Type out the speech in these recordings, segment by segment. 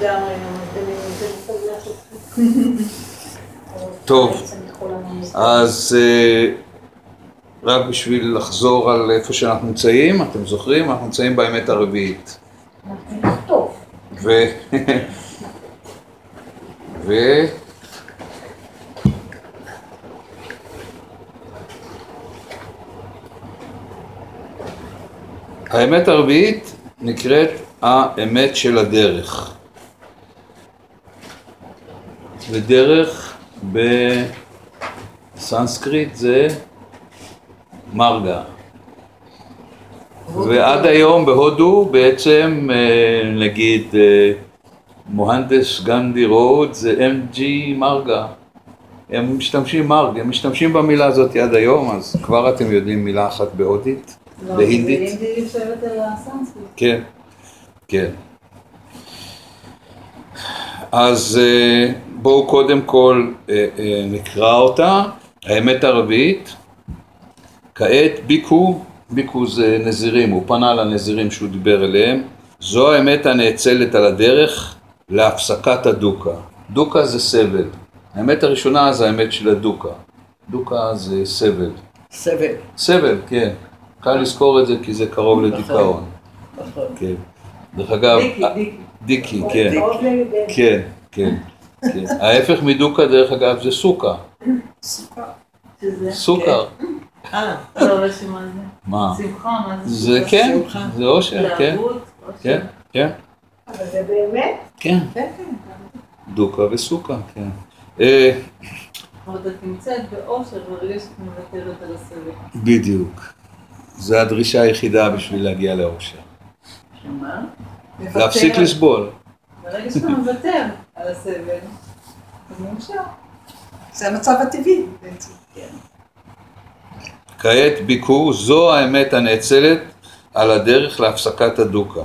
לגמרי, טוב, אז אה, רק בשביל לחזור על איפה שאנחנו נמצאים, אתם זוכרים? אנחנו נמצאים באמת הרביעית. טוב. ו... ו... האמת הרביעית נקראת האמת של הדרך. ודרך בסנסקריט זה מרגה. ועד היום בהודו בעצם אה, נגיד אה, מוהנדס גנדי רוד זה MG מרגה. הם משתמשים מרג, הם משתמשים במילה הזאת עד היום, אז כבר אתם יודעים מילה אחת בהודית, בהינדית. בהינדית. כן, כן. אז אה, בואו קודם כל אה, אה, נקרא אותה, האמת הרביעית. כעת ביקו, ביקו זה נזירים, הוא פנה לנזירים שהוא דיבר אליהם. זו האמת הנאצלת על הדרך להפסקת הדוקה. דוקה זה סבל. האמת הראשונה זה האמת של הדוקה. דוקה זה סבל. סבל. סבל, כן. קל לזכור את זה כי זה קרוב נכון. לדיכאון. נכון. כן. דרך אגב, דיקי, דיקי. כן, כן, כן. ההפך מדוקה דרך אגב זה סוכה. סוכר. אה, לא, אבל שמה זה? מה? שמחה, מה זה? זה כן. זה אושר, כן. כן, כן, אבל זה באמת? כן. כן, כן. דוקה וסוכה, כן. אה, אבל אתה נמצאת באושר ברגע שאת מוותרת על הסבל. בדיוק. זו הדרישה היחידה בשביל להגיע לאושר. שמה? להפסיק לסבול. ברגע שאתה מוותר על הסבל, אז מאושר. זה המצב הטבעי בעצם. כעת ביקור, זו האמת הנאצלת על הדרך להפסקת הדוקה.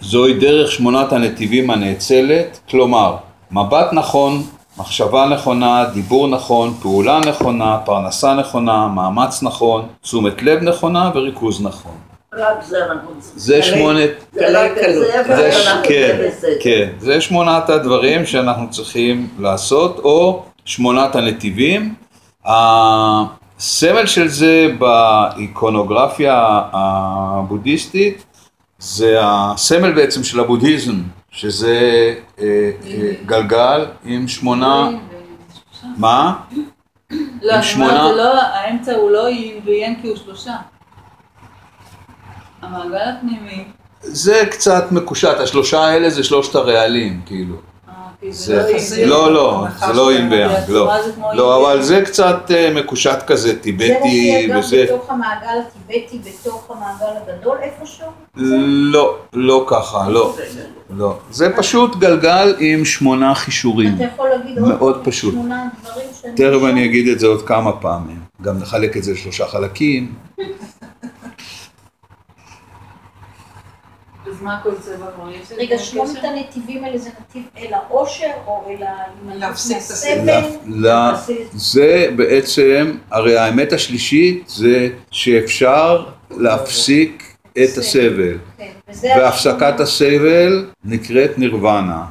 זוהי דרך שמונת הנתיבים הנאצלת, כלומר, מבט נכון, מחשבה נכונה, דיבור נכון, פעולה נכונה, פרנסה נכונה, מאמץ נכון, תשומת לב נכונה וריכוז נכון. זה שמונת, זה כן. כן, זה שמונת הדברים שאנחנו צריכים לעשות, או שמונת הנתיבים. הסמל של זה באיקונוגרפיה הבודהיסטית זה הסמל בעצם של הבודהיזם, שזה אה, אה, גלגל עם שמונה, מה? לא, אני שמונה- אומרת, לא, האמצע הוא לא יין ויין כי הוא שלושה. המעגל הפנימי, זה קצת מקושט, השלושה האלה זה שלושת הרעלים, כאילו. אה, כי זה, זה לא. לא, לא, זה לא אין ביאנג, לא. זה לא, אבל. זה קצת אה, מקושט כזה, זה טיבטי מופיע גם וזה. בתוך המעגל הטיבטי, בתוך המעגל הגדול איפשהו? לא, לא ככה, לא, לא. זה פשוט גלגל עם שמונה חישורים. אתה יכול להגיד מאוד פשוט. שמונה דברים שאני... תכף? אני אגיד את זה עוד כמה פעמים. גם נחלק את זה לשלושה חלקים. אז מה כל צבע כבר יש? רגע? שמונת הנתיבים האלה זה נתיב אל העושר או אל ההימנעות להפסיק את מהסבל? ל- זה בעצם, הרי האמת השלישית זה שאפשר להפסיק את הסבל. כן, והפסקת הסבל נקראת נירוונה.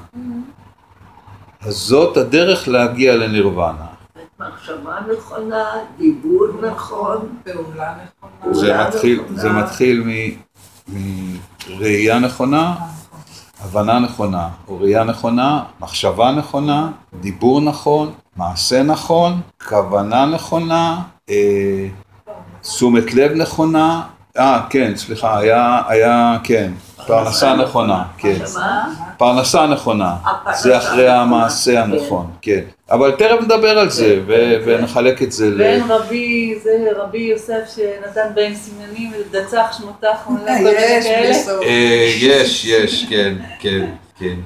אז זאת הדרך להגיע לנירוונה. מחשבה נכונה, דיבור נכון. פעולה נכונה. זה מתחיל. זה מתחיל מראייה נכונה, הבנה נכונה, או ראייה נכונה, מחשבה נכונה, דיבור נכון, מעשה נכון, כוונה נכונה, אה, תשומת לב נכונה, אה, כן, סליחה, היה, היה, כן, פרנסה נכונה, כן? פרנסה נכונה, זה אחרי המעשה. הנכון, כן, אבל תכף נדבר על זה, ו- ונחלק את זה ל... ואין רבי, זה רבי יוסף שנתן בהם סימנים, דצח כל מיני יש. אה, יש, יש, כן, כן, כן. איך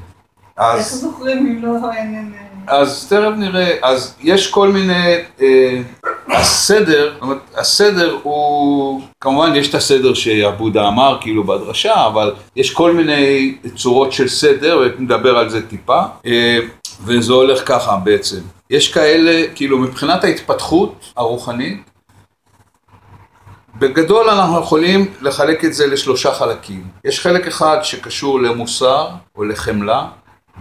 אז, זוכרים אם לא אין... אין- אז תכף נראה, אז יש כל מיני, אה, הסדר, הסדר הוא, כמובן יש את הסדר שעבודה אמר, כאילו בדרשה, אבל יש כל מיני צורות של סדר, ונדבר על זה טיפה, אה, וזה הולך ככה בעצם. יש כאלה, כאילו מבחינת ההתפתחות הרוחנית, בגדול אנחנו יכולים לחלק את זה לשלושה חלקים. יש חלק אחד שקשור למוסר או לחמלה,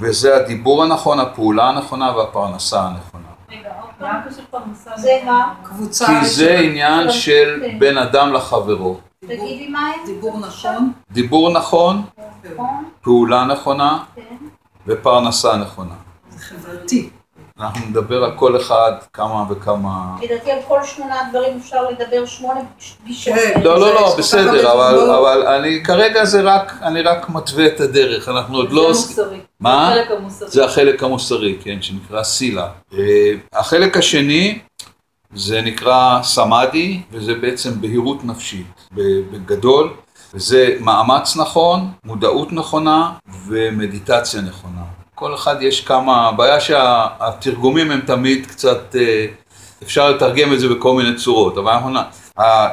וזה הדיבור הנכון, הפעולה הנכונה והפרנסה הנכונה. רגע, עוד מה פעם. הקשר פרנסה? זה ה... קבוצה כי זה. עניין של בין אדם לחברו. תגידי מה הם? דיבור נכון. דיבור נכון, נכון, פעולה נכונה כן. ופרנסה נכונה. זה חברתי. אנחנו נדבר על כל אחד כמה וכמה... לדעתי על כל שמונה דברים אפשר לדבר שמונה פגישות. כן. לא, לא, לא, בסדר, אבל, אני כרגע זה רק, אני רק מתווה את הדרך, אנחנו עוד זה לא... מוסרי. מה? זה החלק המוסרי. זה החלק המוסרי, כן, שנקרא סילה. אה, החלק השני זה נקרא סמאדי, וזה בעצם בהירות נפשית, בגדול, וזה מאמץ נכון, מודעות נכונה ומדיטציה נכונה. כל אחד יש כמה, הבעיה שהתרגומים הם תמיד קצת, אה, אפשר לתרגם את זה בכל מיני צורות, אבל אנחנו,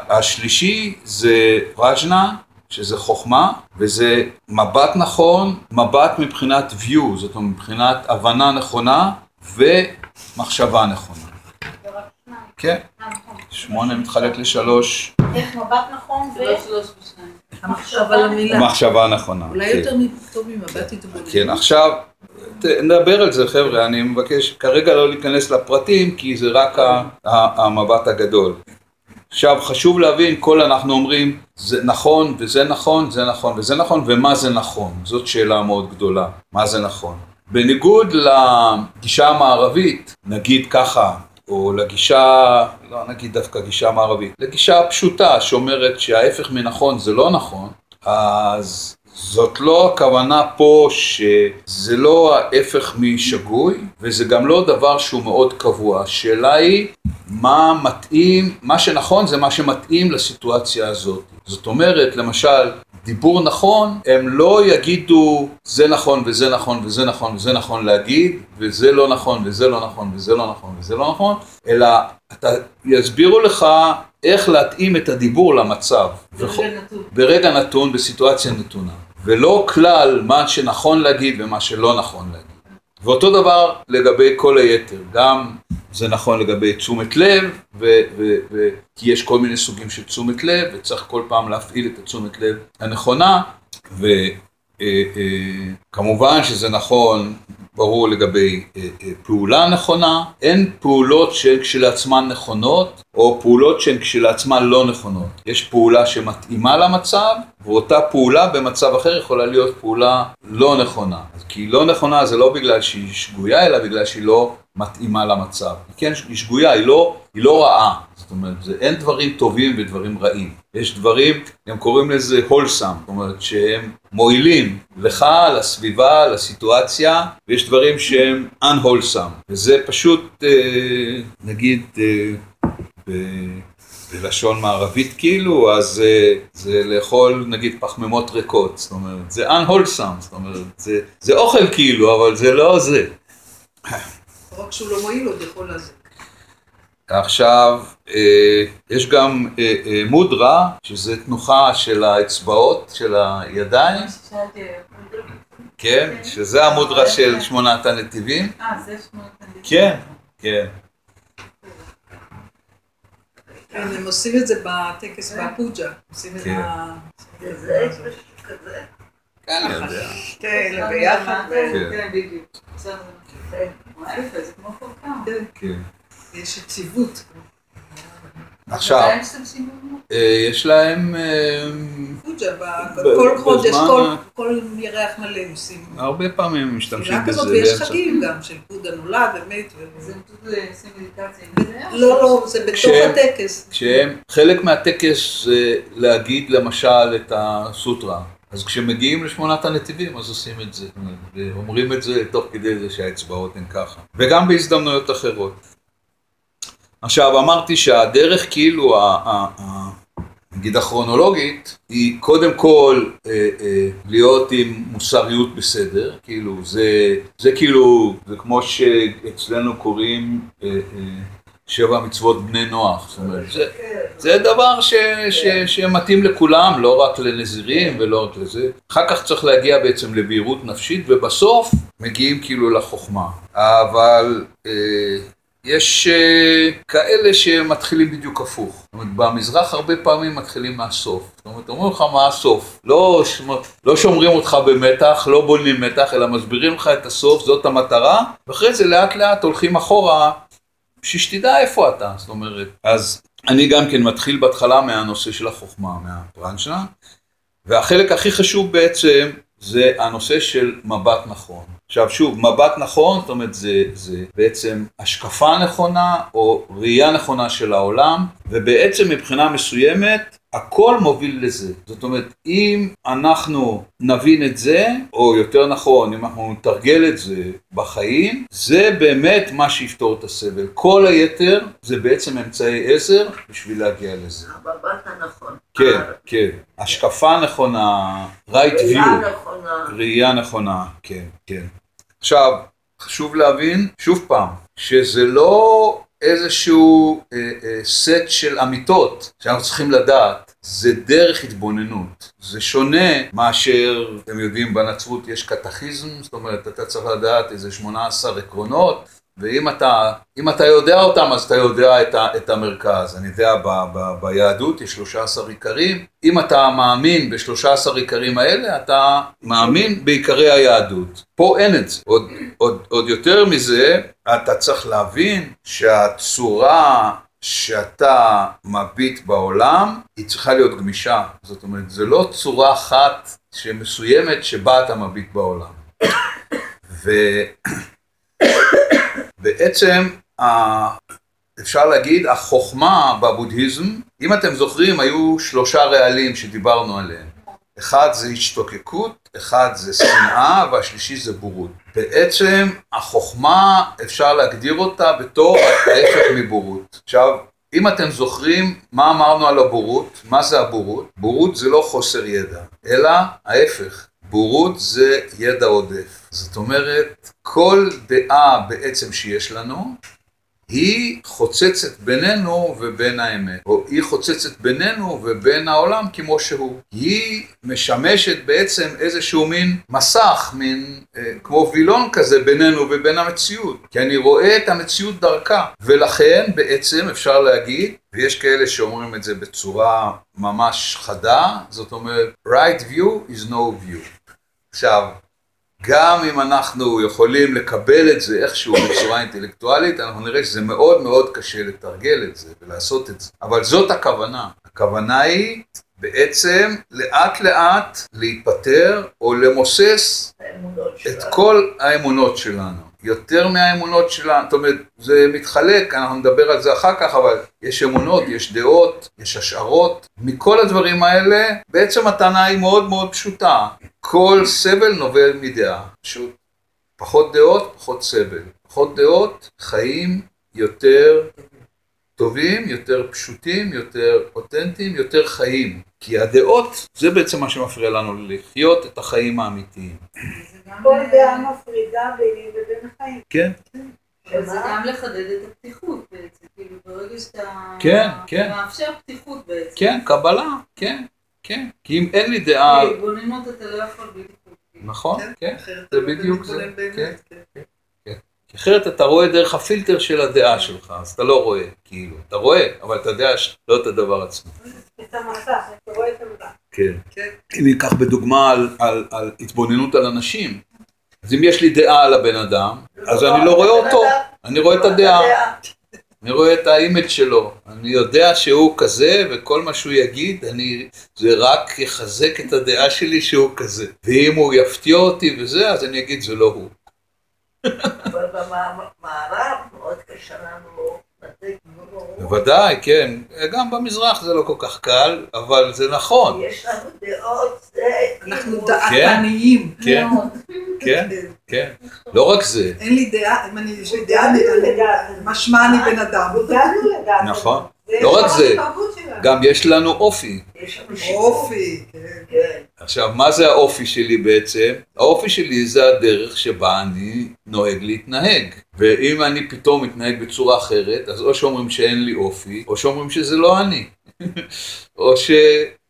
השלישי זה רג'נה, שזה חוכמה, וזה מבט נכון, מבט מבחינת view, זאת אומרת מבחינת הבנה נכונה ומחשבה נכונה. כן. שמונה מתחלק לשלוש, איך מבט נכון ו... זה לא שלוש ושניים. המחשבה נכונה. אולי כן. יותר מ- טוב ממבט התבוננות. כן, עכשיו, נדבר על זה חבר'ה, אני מבקש כרגע לא להיכנס לפרטים, כי זה רק המבט הגדול. עכשיו, חשוב להבין, כל אנחנו אומרים, זה נכון וזה נכון, זה נכון וזה נכון, ומה זה נכון? זאת שאלה מאוד גדולה, מה זה נכון? בניגוד לגישה המערבית, נגיד ככה, או לגישה, לא נגיד דווקא גישה מערבית, לגישה פשוטה שאומרת שההפך מנכון זה לא נכון, אז זאת לא הכוונה פה שזה לא ההפך משגוי, וזה גם לא דבר שהוא מאוד קבוע. השאלה היא מה מתאים, מה שנכון זה מה שמתאים לסיטואציה הזאת. זאת אומרת, למשל, דיבור נכון, הם לא יגידו זה נכון וזה נכון וזה נכון וזה נכון להגיד, וזה לא נכון וזה לא נכון וזה לא נכון וזה לא נכון, אלא אתה, יסבירו לך איך להתאים את הדיבור למצב. ברגע נתון. ברגע נתון, בסיטואציה נתונה. ולא כלל מה שנכון להגיד ומה שלא נכון להגיד. ואותו דבר לגבי כל היתר, גם זה נכון לגבי תשומת לב, ו- ו- ו- כי יש כל מיני סוגים של תשומת לב, וצריך כל פעם להפעיל את התשומת לב הנכונה, וכמובן שזה נכון, ברור לגבי אה, אה, פעולה נכונה, אין פעולות שהן כשלעצמן נכונות, או פעולות שהן כשלעצמן לא נכונות. יש פעולה שמתאימה למצב, ואותה פעולה במצב אחר יכולה להיות פעולה לא נכונה. אז כי היא לא נכונה זה לא בגלל שהיא שגויה, אלא בגלל שהיא לא מתאימה למצב. היא כן, היא שגויה, היא לא, היא לא רעה. זאת אומרת, זה, אין דברים טובים ודברים רעים. יש דברים, הם קוראים לזה הולסם, זאת אומרת שהם מועילים לך, לסביבה, לסיטואציה, ויש דברים שהם unwholesome. וזה פשוט, אה, נגיד, אה, בלשון מערבית כאילו, אז אה, זה לאכול נגיד פחמימות ריקות, זאת אומרת, זה unwholesome, זאת אומרת, זה, זה אוכל כאילו, אבל זה לא זה. רק שהוא לא מועיל עוד יכול לעזור. עכשיו, יש גם מודרה, שזה תנוחה של האצבעות, של הידיים. כן, שזה המודרה של שמונת הנתיבים. אה, זה שמונה תלמידים. כן, כן. כן, הם עושים את זה בטקס בפוג'ה. עושים את כן. זה כזה. כן. שתי ביחד. כן. כן, בדיוק. זה כמו פורקם. כן. יש יציבות. עכשיו, משתמשים? אה, יש להם אה, פוג'ה, ב- ב- כל חודש, כל- ירח מלא עושים. הרבה פעמים משתמשים תפילה בזה. ויש. חגים גם, של בודה נולד ומת. זה פשוט עושים מדיטציה לא, לא, זה בתוך הטקס. כשהם, חלק מהטקס זה להגיד למשל את הסוטרה. אז כשמגיעים לשמונת הנתיבים אז עושים את זה. ואומרים את זה תוך כדי זה שהאצבעות הן ככה. וגם בהזדמנויות אחרות. עכשיו אמרתי שהדרך כאילו, נגיד הכרונולוגית, היא קודם כל אה, אה, להיות עם מוסריות בסדר, כאילו זה, זה כאילו, זה כמו שאצלנו קוראים אה, אה, שבע מצוות בני נוח, זאת אומרת, זה, זה דבר ש, ש, שמתאים לכולם, לא רק לנזירים ולא רק לזה. אחר כך צריך להגיע בעצם לבהירות נפשית, ובסוף מגיעים כאילו לחוכמה. אבל אה, יש אה, כאלה שמתחילים בדיוק הפוך. זאת אומרת, במזרח הרבה פעמים מתחילים מהסוף. זאת אומרת, אומרים לך מה הסוף. לא, לא שומרים אותך במתח, לא בונים מתח, אלא מסבירים לך את הסוף, זאת המטרה, ואחרי זה לאט לאט הולכים אחורה, שתדע איפה אתה. זאת אומרת, אז אני גם כן מתחיל בהתחלה מהנושא של החוכמה, מהפרנצ'נה, והחלק הכי חשוב בעצם זה הנושא של מבט נכון. עכשיו שוב, מבט נכון, זאת אומרת זה, זה בעצם השקפה נכונה או ראייה נכונה של העולם, ובעצם מבחינה מסוימת הכל מוביל לזה. זאת אומרת, אם אנחנו נבין את זה, או יותר נכון, אם אנחנו נתרגל את זה בחיים, זה באמת מה שיפתור את הסבל. כל היתר זה בעצם אמצעי עזר בשביל להגיע לזה. המבט הנכון. כן, כן. השקפה נכונה, right ראייה view, נכונה. ראייה נכונה, כן, כן. עכשיו, חשוב להבין, שוב פעם, שזה לא איזשהו אה, אה, סט של אמיתות שאנחנו צריכים לדעת, זה דרך התבוננות. זה שונה מאשר, אתם יודעים, בנצרות יש קטחיזם, זאת אומרת, אתה צריך לדעת איזה 18 עקרונות, ואם אתה, אם אתה יודע אותם, אז אתה יודע את, ה, את המרכז. אני יודע, ב, ב, ביהדות יש 13 עיקרים. אם אתה מאמין ב-13 עיקרים האלה, אתה מאמין בעיקרי היהדות. פה אין את זה. עוד, עוד, עוד יותר מזה, אתה צריך להבין שהצורה שאתה מביט בעולם, היא צריכה להיות גמישה. זאת אומרת, זה לא צורה אחת שמסוימת שבה אתה מביט בעולם. ו... בעצם אפשר להגיד החוכמה בבודהיזם, אם אתם זוכרים היו שלושה רעלים שדיברנו עליהם. אחד זה השתוקקות, אחד זה שנאה והשלישי זה בורות. בעצם החוכמה אפשר להגדיר אותה בתור ההפך מבורות. עכשיו, אם אתם זוכרים מה אמרנו על הבורות, מה זה הבורות? בורות זה לא חוסר ידע, אלא ההפך. בורות זה ידע עודף. זאת אומרת, כל דעה בעצם שיש לנו, היא חוצצת בינינו ובין האמת, או היא חוצצת בינינו ובין העולם כמו שהוא. היא משמשת בעצם איזשהו מין מסך, מין אה, כמו וילון כזה בינינו ובין המציאות, כי אני רואה את המציאות דרכה, ולכן בעצם אפשר להגיד, ויש כאלה שאומרים את זה בצורה ממש חדה, זאת אומרת, right view is no view. עכשיו, גם אם אנחנו יכולים לקבל את זה איכשהו בצורה אינטלקטואלית, אנחנו נראה שזה מאוד מאוד קשה לתרגל את זה ולעשות את זה. אבל זאת הכוונה. הכוונה היא בעצם לאט לאט להיפטר או למוסס את. כל האמונות שלנו. יותר מהאמונות שלנו, זאת אומרת, זה מתחלק, אנחנו נדבר על זה אחר כך, אבל יש אמונות, יש דעות, יש השערות. מכל הדברים האלה, בעצם הטענה היא מאוד מאוד פשוטה. כל סבל נובע מדעה. פשוט. פחות דעות, פחות סבל. פחות דעות, חיים יותר טובים, יותר פשוטים, יותר אותנטיים, יותר חיים. כי הדעות, זה בעצם מה שמפריע לנו לחיות את החיים האמיתיים. כל דעה מפרידה ביני ובין החיים. כן, זה גם לחדד את הפתיחות בעצם, כאילו ברגע שאתה כן, כן. מאפשר פתיחות בעצם. כן, קבלה, כן, כן. כי אם אין לי דעה, כי התבוננות אתה לא יכול בלי פתיחות. נכון, כן. אחרת זה בדיוק זה, כן. אחרת אתה רואה דרך הפילטר של הדעה שלך, אז אתה לא רואה, כאילו. אתה רואה, אבל אתה יודע לא את הדבר עצמו. את המסך, אתה רואה את המסך. כן. כן. אם ניקח בדוגמה על, על, על התבוננות על אנשים, אז אם יש לי דעה על הבן אדם, אז אני לא רואה אותו, אני רואה את הדעה. אני רואה את האימג' שלו, אני יודע שהוא כזה וכל מה שהוא יגיד, אני, זה רק יחזק את הדעה שלי שהוא כזה. ואם הוא יפתיע אותי וזה, אז אני אגיד זה לא הוא. אבל במערב מאוד קשה לנו לתת. בוודאי, כן. גם במזרח זה לא כל כך קל, אבל זה נכון. יש לנו דעות, אנחנו כאילו- דעתניים. כן, כן, כן. לא רק זה, אין לי דעה, אם אני, יש לי דעה, משמע אני בן אדם. נכון. לא רק זה. גם יש לנו אופי. יש לנו. אופי, כן. כן. עכשיו, מה זה האופי שלי בעצם? האופי שלי זה הדרך שבה אני נוהג להתנהג. ואם אני פתאום מתנהג בצורה אחרת, אז או שאומרים שאין לי אופי, או שאומרים שזה לא אני. או ש...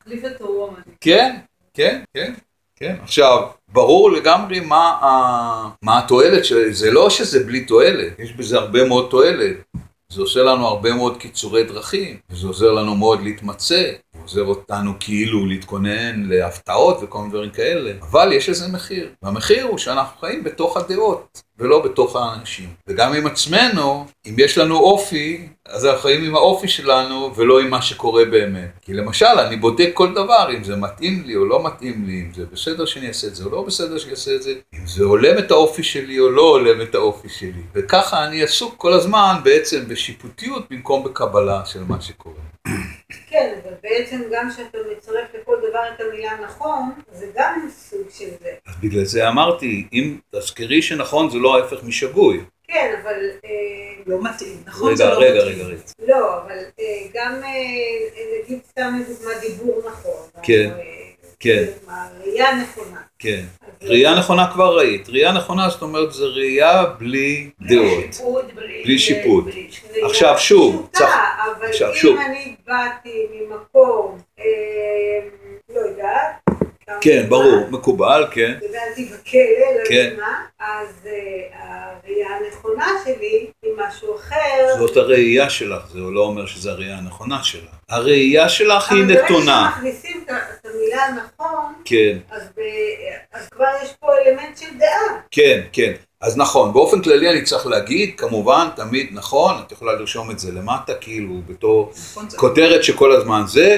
תחליף את הרום. כן, כן, כן, כן. עכשיו, ברור לגמרי מה, ה... מה התועלת של זה. לא שזה בלי תועלת, יש בזה הרבה מאוד תועלת. זה עושה לנו הרבה מאוד קיצורי דרכים, וזה עוזר לנו מאוד להתמצא, זה עוזר אותנו כאילו להתכונן להפתעות וכל מיני דברים כאלה, אבל יש לזה מחיר, והמחיר הוא שאנחנו חיים בתוך הדעות, ולא בתוך האנשים. וגם עם עצמנו, אם יש לנו אופי, אז אנחנו חיים עם האופי שלנו, ולא עם מה שקורה באמת. כי למשל, אני בודק כל דבר, אם זה מתאים לי או לא מתאים לי, אם זה בסדר שאני אעשה את זה או לא בסדר שאני אעשה את זה, אם זה הולם את האופי שלי או לא הולם את האופי שלי. וככה אני עסוק כל הזמן בעצם בשיפוטיות במקום בקבלה של מה שקורה. כן, אבל בעצם גם כשאתה מצרף לכל דבר את המילה נכון, זה גם סוג של זה. אז בגלל זה אמרתי, אם תזכרי שנכון זה לא ההפך משגוי. כן, אבל... אה, לא מתאים, נכון? רגע, לא רגע, מתאים. רגע, רגע. לא, אבל אה, גם, אה, נגיד סתם לדוגמה דיבור נכון. כן, כן. ראייה נכונה. כן. ראייה נכונה כבר ראית. ראייה נכונה זאת אומרת זה ראייה בלי דעות. בלי... שיפוט. עכשיו, שוב, אבל אם. אני באתי ממקום, לא יודעת, כן, ברור, מקובל, כן. גדלתי בכלא, לא כן. יודעת מה, אז אה, הראייה הנכונה שלי היא משהו אחר. זאת הראייה שלך, זה לא אומר שזו הראייה הנכונה שלך. הראייה שלך היא אבל ברגע נתונה. שמכניסים את המילה נכון, כן, אז ב- אז כבר יש פה אלמנט של דעה. כן, כן. אז נכון, באופן כללי אני צריך להגיד, כמובן, תמיד נכון, את יכולה לרשום את זה למטה, כאילו, בתור נכון, כותרת שכל הזמן זה,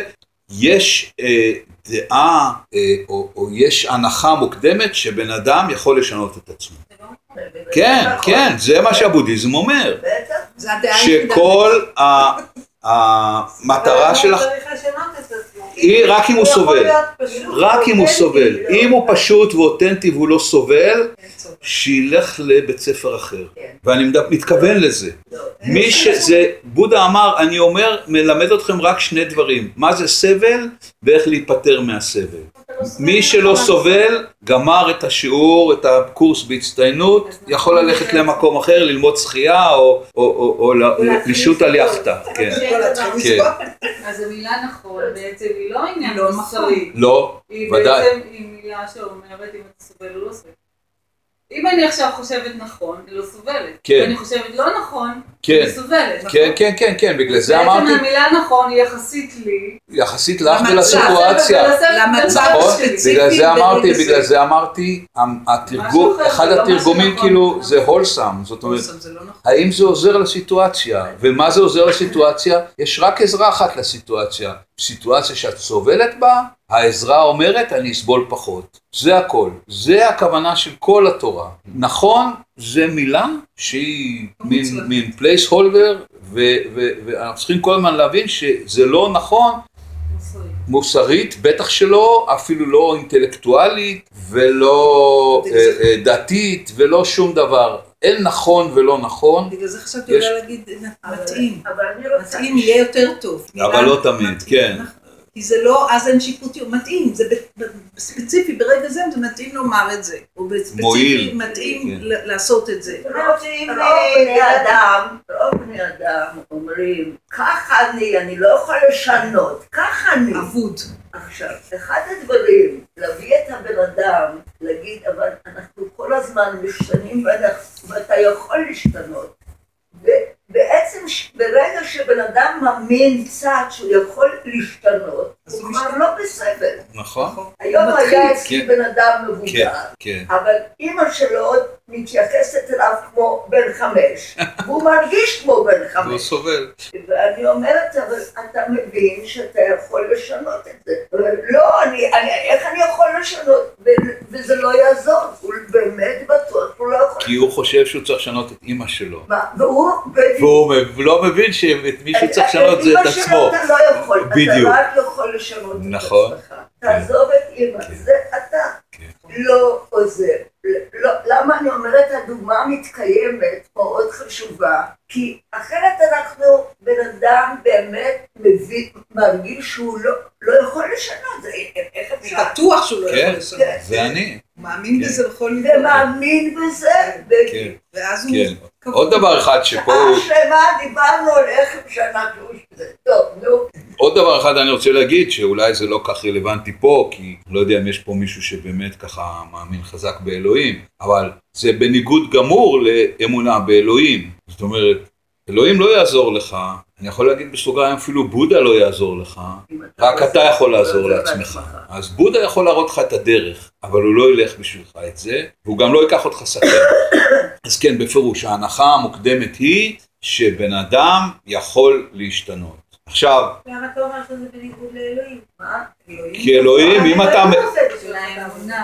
יש אה, דעה אה, או, או יש הנחה מוקדמת שבן אדם יכול לשנות את עצמו. כן, נכון. כן, זה מה שהבודהיזם אומר. בטח. זה הדעה היחידה. שכל ה- המטרה אבל שלך הוא צריך לשנות את עצמו. היא רק אם הוא סובל. רק אם הוא סובל. לא. אם הוא פשוט ואותנטי והוא לא סובל, צורך. שילך לבית ספר אחר. כן. ואני מתכוון לזה. לא. מי שזה, בודה אמר, אני אומר, מלמד אתכם רק שני דברים, מה זה סבל ואיך להיפטר מהסבל. מי שלא סובל, גמר את השיעור, את הקורס בהצטיינות, יכול ללכת למקום אחר, ללמוד שחייה או, או, או, או ל- לשוט על יאכטה. כן. כן. אז המילה נכון בעצם היא לא עניין לא מוסרי. לא, היא ודאי. בעצם היא מילה שאומרת אם אתה סובל או לא סובל. אם אני עכשיו חושבת נכון, אני לא סובלת. כן. אם אני חושבת לא נכון, כן. אני סובלת. כן, כן, כן, כן, בגלל זה בעצם אמרתי, המילה נכון היא יחסית לי. יחסית לך ולסיטואציה. למצב נכון, בגלל זה אמרתי. בגלל זה אמרתי, התרגום, משהו אחר, אחד לא התרגומים. כאילו זה הולסם, זאת אומרת, לא נכון. האם זה עוזר לסיטואציה? ומה זה עוזר לסיטואציה? יש רק עזרה אחת לסיטואציה. סיטואציה שאת סובלת בה, העזרה אומרת אני אסבול פחות. זה הכל. זה הכוונה של כל התורה. נכון, זה מילה שהיא מין, מוצלח. מין place holder, ו- ו- ואנחנו צריכים כל הזמן להבין שזה לא נכון מוסרי. מוסרית, בטח שלא, אפילו לא אינטלקטואלית ולא אה, אה, דתית ולא שום דבר. אין נכון ולא נכון, בגלל זה חשבתי יש- אולי להגיד אבל- מתאים. אבל אני רוצה... מתאים יהיה יותר טוב. אבל לא תמיד, מתאים, כן. כי זה לא, אז אין שיפוטיות, מתאים, זה ספציפי, ברגע זה זה מתאים לומר את זה, או בספציפי. מתאים כן. לעשות את זה. רוב אה, בני אדם, רוב בני אדם אומרים, ככה אני, אני לא יכול לשנות, ככה אני. אבוד. עכשיו, אחד הדברים, להביא את הבן אדם, להגיד, אבל אנחנו כל הזמן משתנים ואתה יכול להשתנות. ובעצם ש- ברגע שבן אדם מאמין קצת שהוא יכול להשתנות, הוא הוא כבר משתנה. לא בסבל. נכון? היום מתחיל, היה אצלי כן. בן אדם כן, מבוגר, כן. אבל אימא שלו מתייחסת אליו כמו בן חמש, והוא מרגיש כמו בן והוא חמש. סובל. ואני אומרת, אבל אתה מבין שאתה יכול לשנות את זה. לא, אני, אני, איך אני יכול לשנות? וזה לא יעזור, הוא באמת בטוח שהוא לא יכול. כי הוא חושב שהוא צריך לשנות את אימא שלו. מה, והוא בדיוק. והוא לא מבין שאת מי שצריך לשנות זה את עצמו. אתה לא יכול, בדיוק. אתה רק יכול לשנות נכון. את עצמך. תעזוב את אימא, זה אתה. לא עוזר. לא, למה אני אומרת הדוגמה המתקיימת מאוד חשובה? כי אחרת אנחנו בן אדם באמת מבין, מרגיש שהוא לא, לא יכול לשנות, זה, איך אפשר? בטוח שהוא לא יכול כן, לשנות. זה אני. מאמין כן. בזה בכל מקרה. ומאמין בזה, כן, ואז הוא... עוד דבר אחד שפה. שעה שלמה דיברנו על איך שאנחנו טוב, נו. עוד דבר אחד אני רוצה להגיד, שאולי זה לא כך רלוונטי פה, כי לא יודע אם יש פה מישהו שבאמת ככה מאמין חזק באלוהים, אבל זה בניגוד גמור לאמונה באלוהים. זאת אומרת, אלוהים לא יעזור לך, אני יכול להגיד בסוגריים אפילו בודה לא יעזור לך, רק אתה יכול לעזור לעצמך. אז בודה יכול להראות לך את הדרך, אבל הוא לא ילך בשבילך את זה, והוא גם לא ייקח אותך סכן. אז כן, בפירוש, ההנחה המוקדמת היא שבן אדם יכול להשתנות. עכשיו, למה אתה אומר שזה בניגוד לאלוהים? מה? כי אלוהים, אם אתה... לא.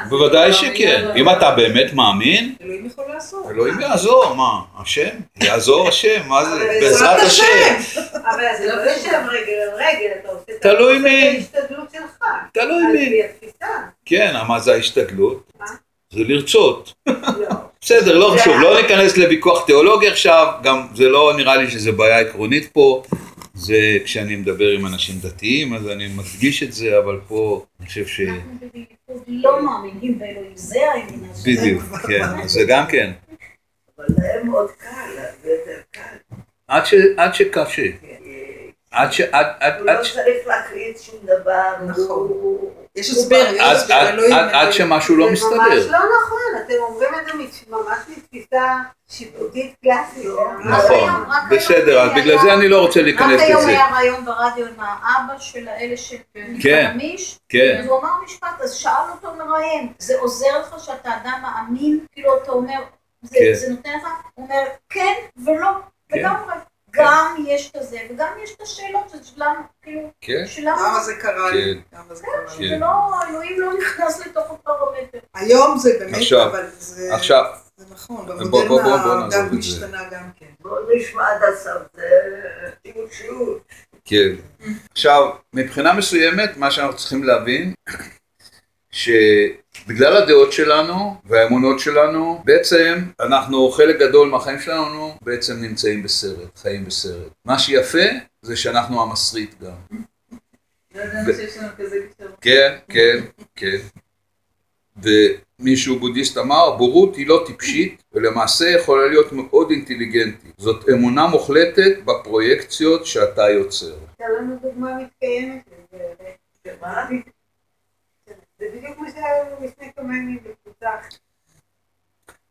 בוודאי שכן, אם אתה באמת מאמין, אלוהים יכול לעשות. אלוהים יעזור, מה? השם? יעזור השם, מה זה? בעזרת השם. אבל זה לא יושב רגל על רגל, אתה עושה את ההשתדלות שלך. תלוי מי. כן, מה זה ההשתדלות? זה לרצות. לא. בסדר, לא חשוב, לא ניכנס לוויכוח תיאולוגי עכשיו, גם זה לא נראה לי שזה בעיה עקרונית פה, זה כשאני מדבר עם אנשים דתיים, אז אני מדגיש את זה, אבל פה אני חושב ש... אנחנו בליכוד לא מאמינים באלוהים, זה האמונה שלנו. בדיוק, כן, זה גם כן. אבל להם מאוד קל, הרבה יותר קל. עד שקשה. עד ש... עד- עד- הוא לא עד ש- צריך להקליט שום דבר. נכון. הוא- יש הסבר. יש הסבר, אלוהים. עד- שמשהו לא זה ממש מסתדר. לא נכון, אתם אומרים את זה ממש מתפיסה שיפוטית קלאסית. נכון, היום, רק בסדר, אז בגלל זה אני לא רוצה להיכנס רק היום לזה. היה רעיון ברדיו עם האבא של האלה של כן. חמיש, כן, אז הוא אמר משפט, אז שאל אותו מראיין, זה עוזר לך שאתה אדם מאמין? כאילו אתה אומר, זה כן. זה נותן לך? הוא אומר, כן ולא, כן. לגמרי. גם יש את הזה, וגם יש את השאלות שזה שלנו, כאילו, כן, שלנו, למה זה קרה לי? כן. למה זה קרה לי? זה לא, אלוהים לא נכנס לתוך הפרמטר. היום זה באמת, אבל זה... עכשיו, זה נכון, בוא- בוא- בוא- בוא הדת זה. משתנה גם כן. בואו נשמע עד הסוף, זה. כן. עכשיו, מבחינה מסוימת, מה שאנחנו צריכים להבין, שבגלל הדעות שלנו והאמונות שלנו, בעצם אנחנו, חלק גדול מהחיים שלנו בעצם נמצאים בסרט, חיים בסרט. מה שיפה זה שאנחנו המסריט גם. לא ידענו שיש לנו כזה. כן, כן, כן. ומישהו בודהיסט אמר, בורות היא לא טיפשית, ולמעשה יכולה להיות מאוד אינטליגנטית. זאת אמונה מוחלטת בפרויקציות שאתה יוצר. תן לנו דוגמה מתקיימת. לזה. זה בדיוק מה.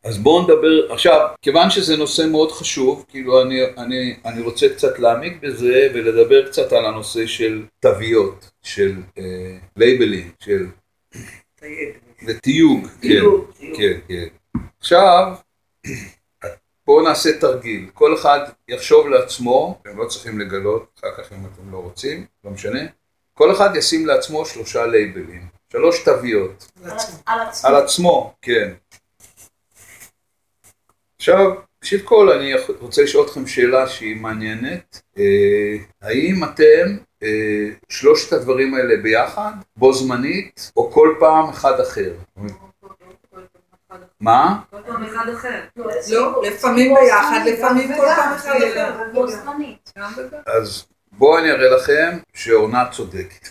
אז בואו נדבר, עכשיו, כיוון שזה נושא מאוד חשוב, כאילו אני, אני, אני רוצה קצת להעמיק בזה ולדבר קצת על הנושא של תוויות, של אה, לייבלים, של ותיוג, כן. כן, כן. עכשיו, בואו נעשה תרגיל, כל אחד יחשוב לעצמו, אתם לא צריכים לגלות, אחר כך אם אתם לא רוצים, לא משנה, כל אחד ישים לעצמו שלושה לייבלים, שלוש תוויות. על עצמו. כן. עכשיו, ראשית כל אני רוצה לשאול אתכם שאלה שהיא מעניינת. אה, האם אתם אה, שלושת הדברים האלה ביחד, בו זמנית, או כל פעם אחד אחר? מה? כל פעם אחד אחר. לא, לפעמים ביחד, לפעמים כל פעם אחד אחר. אז בואו אני אראה לכם שאורנה צודקת.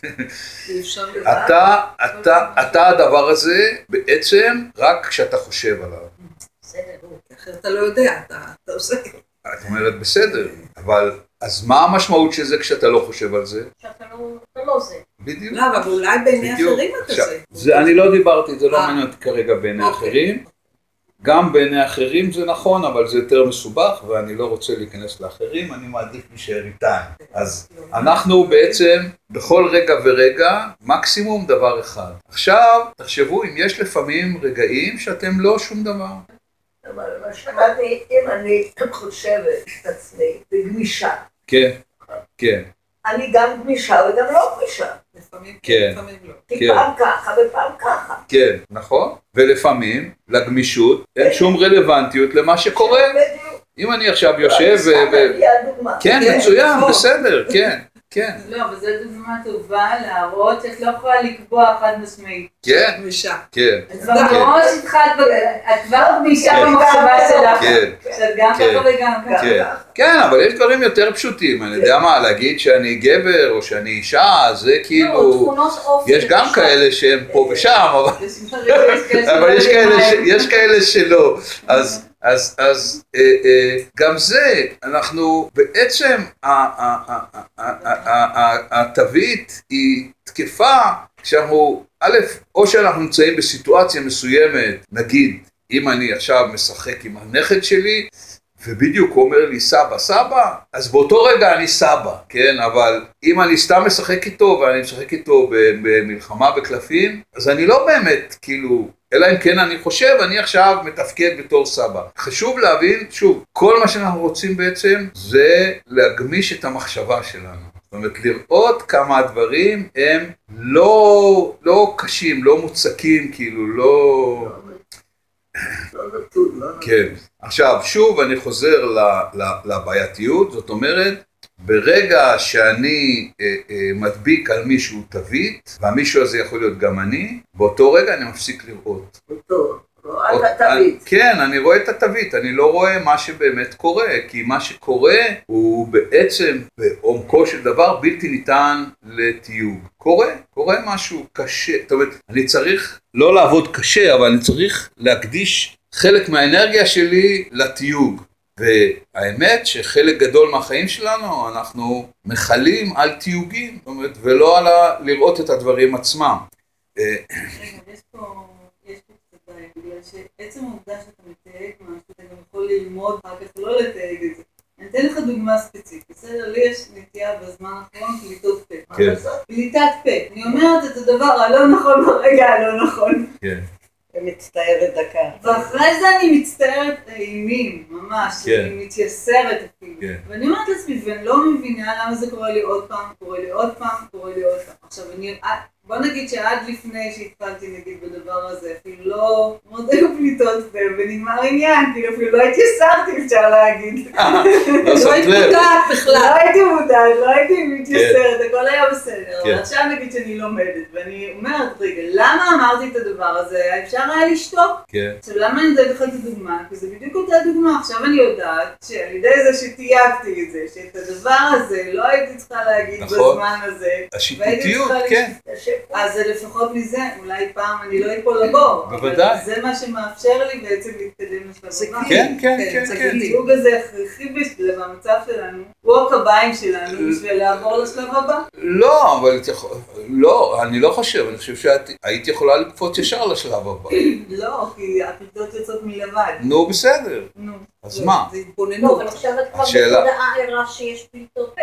אתה, אתה, אתה הדבר הזה בעצם רק כשאתה חושב עליו. בסדר. אחרת אתה לא יודע, אתה עושה. את אומרת בסדר, אבל אז מה המשמעות של זה כשאתה לא חושב על זה? שאתה לא, אתה לא זה. בדיוק. לא, אבל אולי בעיני. אחרים אתה זה. זה. אני לא דיברתי, זה לא אה. מעניין אותי כרגע בעיני אוקיי. אחרים. גם בעיני אחרים זה נכון, אבל זה יותר מסובך, ואני לא רוצה להיכנס לאחרים, אני מעדיף להישאר איתם. אז אנחנו בעצם, בכל רגע ורגע, מקסימום דבר אחד. עכשיו, תחשבו אם יש לפעמים רגעים שאתם לא שום דבר. אבל אני- אם אני חושבת את עצמי בגמישה, כן, כן, אני גם גמישה וגם לא גמישה. לפעמים כן. כן, לפעמים לא. כי כן. פעם ככה ופעם ככה. כן, נכון? ולפעמים, לגמישות, אין שום רלוונטיות למה שקורה. בדיוק. אם אני עכשיו יושב ו... סתם ו-. כן, כן, מצוין, נכון. בסדר, כן, כן, לא, אבל זו דוגמה טובה להראות שאת לא יכולה לקבוע חד משמעית. כן, גמישה. כן, את כבר כן. מראש התחלת, ב- את כבר גמישה כן. במחשבה שלך. כן, שאת גם כן. ככה וגם ככה. כן. כן, אבל יש דברים יותר פשוטים, אני יודע מה, להגיד שאני גבר או שאני אישה, זה לא, כאילו. יש גם. כאלה שהם פה ושם, אבל יש כאלה. יש כאלה שלא, אז אז, אז אה, אה, גם זה, אנחנו בעצם, התווית היא תקפה כשאנחנו, א', או שאנחנו נמצאים בסיטואציה מסוימת, נגיד, אם אני עכשיו משחק עם הנכד שלי, ובדיוק הוא אומר לי סבא סבא, אז באותו רגע אני סבא, כן? אבל אם אני סתם משחק איתו ואני משחק איתו במלחמה בקלפים, אז אני לא באמת, כאילו, אלא אם כן אני חושב, אני עכשיו מתפקד בתור סבא. חשוב להבין, שוב, כל מה שאנחנו רוצים בעצם זה להגמיש את המחשבה שלנו. זאת אומרת, לראות כמה הדברים הם לא, לא קשים, לא מוצקים, כאילו, לא... לא לא נתון. כן. עכשיו, שוב אני חוזר לבעייתיות, זאת אומרת, ברגע שאני אה, אה, מדביק על מישהו תווית, והמישהו הזה יכול להיות גם אני, באותו רגע אני מפסיק לראות. אותו, רואה את התווית. כן, אני רואה את התווית, אני לא רואה מה שבאמת קורה, כי מה שקורה הוא בעצם בעומקו של דבר בלתי ניתן לתיוג. קורה, קורה משהו קשה, זאת אומרת, אני צריך לא לעבוד קשה, אבל אני צריך להקדיש חלק מהאנרגיה שלי לתיוג. והאמת שחלק גדול מהחיים שלנו אנחנו מכלים על תיוגים, זאת אומרת, ולא על ה- לראות את הדברים עצמם. אה, יש פה, יש פה קצת בעיה, בגלל שעצם העובדה שאתה מתייג משהו, אתה גם יכול ללמוד אחר כך לא לתייג את זה. אני אתן לך דוגמה ספציפית, בסדר? לי יש נטייה בזמן האחרון פליטות פה. כן. פליטת פה. אני אומרת את הדבר הלא נכון ברגע הלא נכון. כן. ומצטערת דקה. ואחרי זה אני מצטערת אימים, ממש, כן. אני מתייסרת אפילו. כן. ואני אומרת לעצמי, ואני לא מבינה למה זה קורה לי עוד פעם, קורה לי עוד פעם, קורה לי עוד פעם. עכשיו, אני, אה, בוא נגיד שעד לפני שהתחלתי נגיד בדבר הזה, אפילו לא, מאוד היו פליטות ונגמר עניין, כאילו אפילו לא התייסרתי, אפשר להגיד. לא שמת הייתי. מודעת בכלל. לא הייתי מודעת, לא הייתי מתייסרת, הכל היה בסדר. כן. אבל עכשיו נגיד שאני לומדת, ואני אומרת, רגע, למה אמרתי את הדבר הזה? אפשר היה לשתוק. כן. עכשיו למה אני נותנת לך את הדוגמה? כי זה בדיוק אותה דוגמה. עכשיו אני יודעת שעל ידי זה שתייגתי את זה, שאת הדבר הזה לא הייתי צריכה להגיד נכון. בזמן הזה. והייתי השיפוטיות, כן. אז זה לפחות מזה, אולי פעם אני לא אפול לבור. בוודאי. זה מה שמאפשר לי בעצם להתקדם לשלב הבא. כן, כן, כן, כן, זה כן. כלי. התיוג הזה הכרחי בשביל במצב שלנו, הוא הקביים שלנו בשביל לעבור לשלב הבא. לא, אבל. לא, אני לא חושב, אני חושב שהיית יכולה לקפוץ ישר לשלב הבא. לא, כי הפליטות יוצאות מלבד. נו, בסדר. נו, אז מה? זה לא, התבוננות. אבל עכשיו את כבר בתודעה ערה שיש פליטות פה.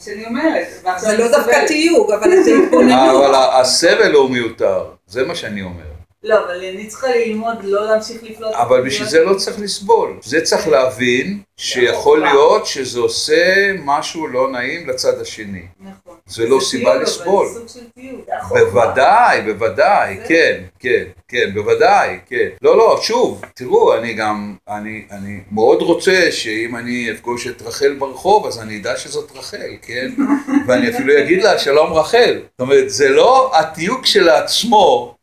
שאני אומרת. זה לא דווקא. תיוג, אבל זה התבוננות. אבל ה- הסבל הוא מיותר, זה מה שאני אומר. לא, אבל אני צריכה ללמוד לא להמשיך לפלוט. אבל בשביל זה לא צריך לסבול. זה צריך להבין שיכול להיות שזה עושה משהו לא נעים לצד השני. נכון. זה לא סיבה לסבול. זה סוג של תיוג. בוודאי, בוודאי, כן, כן, כן, בוודאי, כן. לא, לא, שוב, תראו, אני גם, אני, אני מאוד רוצה שאם אני אפגוש את רחל ברחוב, אז אני אדע שזאת רחל, כן? ואני אפילו אגיד לה, שלום רחל. זאת אומרת, זה לא התיוג שלעצמו,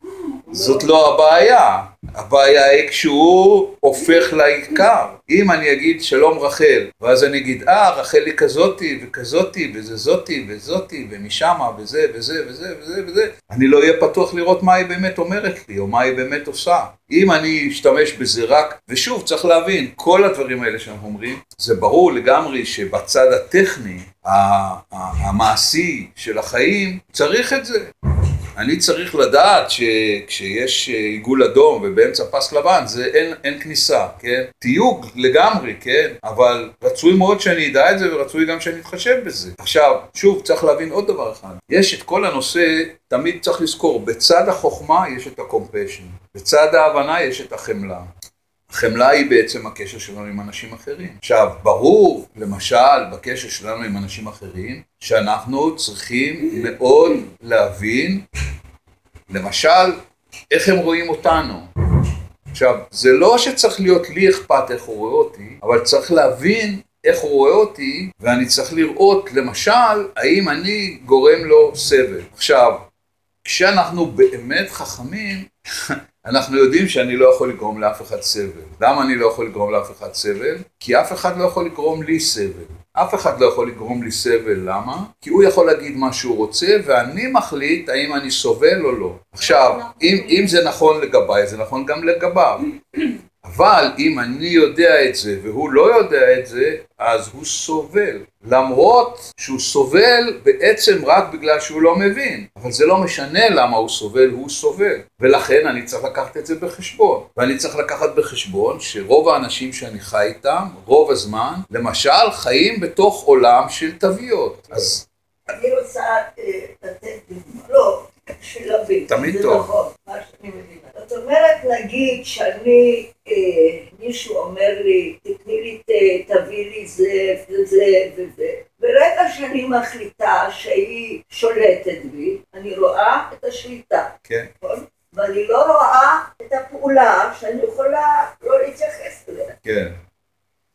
זאת לא הבעיה. הבעיה היא כשהוא הופך לעיקר. אם אני אגיד שלום רחל, ואז אני אגיד, אה, רחל היא כזאתי וכזאתי, וזה זאתי וזאתי, ומשמה, וזה וזה וזה וזה וזה, אני לא אהיה פתוח לראות מה היא באמת אומרת לי, או מה היא באמת עושה. אם אני אשתמש בזה רק, ושוב, צריך להבין, כל הדברים האלה שאנחנו אומרים, זה ברור לגמרי שבצד הטכני, המעשי של החיים, צריך את זה. אני צריך לדעת שכשיש אה, עיגול אדום ובאמצע פס לבן, זה אין, אין כניסה, כן? תיוג לגמרי, כן? אבל רצוי מאוד שאני אדע את זה ורצוי גם שאני אתחשב בזה. עכשיו, שוב, צריך להבין עוד דבר אחד. יש את כל הנושא, תמיד צריך לזכור, בצד החוכמה יש את ה-compassion, בצד ההבנה יש את החמלה. החמלה היא בעצם הקשר שלנו עם אנשים אחרים. עכשיו, ברור, למשל, בקשר שלנו עם אנשים אחרים, שאנחנו צריכים מאוד להבין, למשל, איך הם רואים אותנו. עכשיו, זה לא שצריך להיות לי אכפת איך הוא רואה אותי, אבל צריך להבין איך הוא רואה אותי, ואני צריך לראות, למשל, האם אני גורם לו סבל. עכשיו, כשאנחנו באמת חכמים, אנחנו יודעים שאני לא יכול לגרום לאף אחד סבל. למה אני לא יכול לגרום לאף אחד סבל? כי אף אחד לא יכול לגרום לי סבל. אף אחד לא יכול לגרום לי סבל, למה? כי הוא יכול להגיד מה שהוא רוצה, ואני מחליט האם אני סובל או לא. עכשיו, אם, אם זה נכון לגביי, זה נכון גם לגביו. אבל אם אני יודע את זה והוא לא יודע את זה, אז הוא סובל. למרות שהוא סובל בעצם רק בגלל שהוא לא מבין. אבל זה לא משנה למה הוא סובל, הוא סובל. ולכן אני צריך לקחת את זה בחשבון. ואני צריך לקחת בחשבון שרוב האנשים שאני חי איתם, רוב הזמן, למשל, חיים בתוך עולם של תוויות. אז אני רוצה אה, לתת דוגמה, לא, בשביל להבין. תמיד זה טוב. נכון, מה שאני מבינה. זאת אומרת, נגיד שאני, אה, מישהו אומר לי, תתני לי, תה, תביא לי זה וזה וזה. ברגע שאני מחליטה שהיא שולטת בי, אני רואה את השליטה, כן. נכון? ואני לא רואה את הפעולה שאני יכולה לא להתייחס אליה. כן.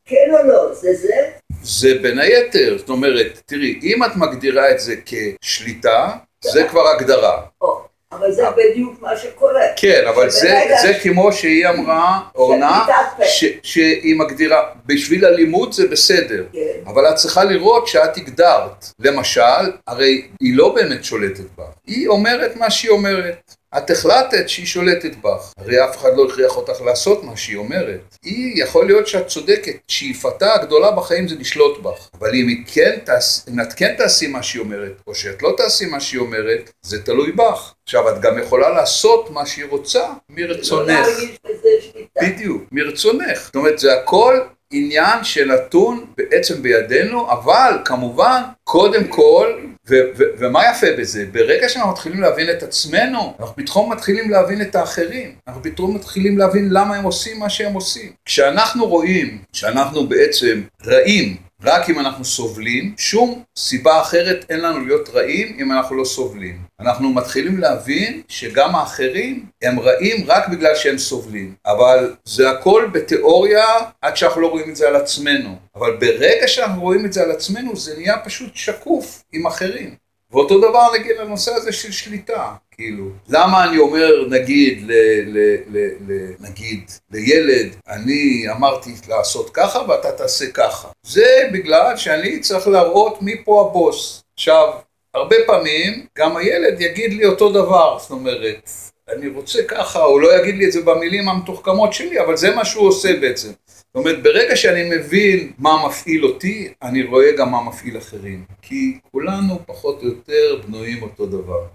כן או לא, זה זה? זה בין היתר, זאת אומרת, תראי, אם את מגדירה את זה כשליטה, זה כבר הגדרה. או, אבל זה בדיוק מה שקורה. כן, אבל זה, זה כמו שהיא אמרה, אורנה. ש- שהיא מגדירה, בשביל הלימוד זה בסדר, כן. אבל את צריכה לראות שאת הגדרת. למשל, הרי היא לא באמת שולטת בה, היא אומרת מה שהיא אומרת. את החלטת שהיא שולטת בך, הרי אף אחד לא הכריח אותך לעשות מה שהיא אומרת. היא, יכול להיות שאת צודקת, שאיפתה הגדולה בחיים זה לשלוט בך. אבל אם, היא כן תעש, אם את כן תעשי מה שהיא אומרת, או שאת לא תעשי מה שהיא אומרת, זה תלוי בך. עכשיו, את גם יכולה לעשות מה שהיא רוצה לא מרצונך. להרגיש בזה שליטה. בדיוק, מרצונך. זאת אומרת, זה הכל עניין שנתון בעצם בידינו, אבל כמובן, קודם כל, ו- ו- ומה יפה בזה? ברגע שאנחנו מתחילים להבין את עצמנו, אנחנו פתאום מתחילים להבין את האחרים. אנחנו פתאום מתחילים להבין למה הם עושים מה שהם עושים. כשאנחנו רואים שאנחנו בעצם רעים רק אם אנחנו סובלים, שום סיבה אחרת אין לנו להיות רעים אם אנחנו לא סובלים. אנחנו מתחילים להבין שגם האחרים הם רעים רק בגלל שהם סובלים. אבל זה הכל בתיאוריה עד שאנחנו לא רואים את זה על עצמנו. אבל ברגע שאנחנו רואים את זה על עצמנו זה נהיה פשוט שקוף עם אחרים. ואותו דבר נגיד לנושא הזה של שליטה, כאילו. למה אני אומר נגיד, ל, ל, ל, ל, נגיד לילד, אני אמרתי לעשות ככה ואתה תעשה ככה. זה בגלל שאני צריך להראות מי פה הבוס. עכשיו, הרבה פעמים גם הילד יגיד לי אותו דבר, זאת אומרת, אני רוצה ככה, הוא לא יגיד לי את זה במילים המתוחכמות שלי, אבל זה מה שהוא עושה בעצם. זאת אומרת, ברגע שאני מבין מה מפעיל אותי, אני רואה גם מה מפעיל אחרים. כי כולנו פחות או יותר בנויים אותו דבר.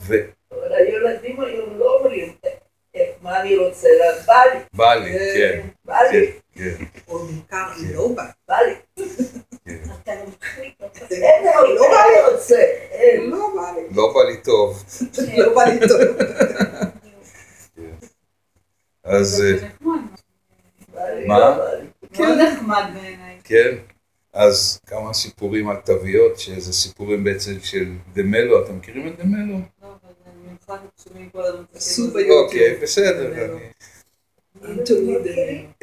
ו... אבל הילדים היום לא אומרים "אה, מה אני רוצה, אלא בא לי, בא לי, כן, בא לי, כן, או בעיקר לא בא. בא לי. כן. אתה לא מחליט, אתה אין לי, לא בא לי רוצה. לא בא לי. לא בא לי טוב. לא בא לי טוב. אז מה? לא. מאוד נחמד בעיניי. כן, אז כמה סיפורים על תוויות, שזה סיפורים בעצם של דמלו, אתם מכירים את דמלו? לא, אבל זה משחק שומעים כל הזמן. עשו ביוטיוב. אוקיי, בסדר. אני- דמלו.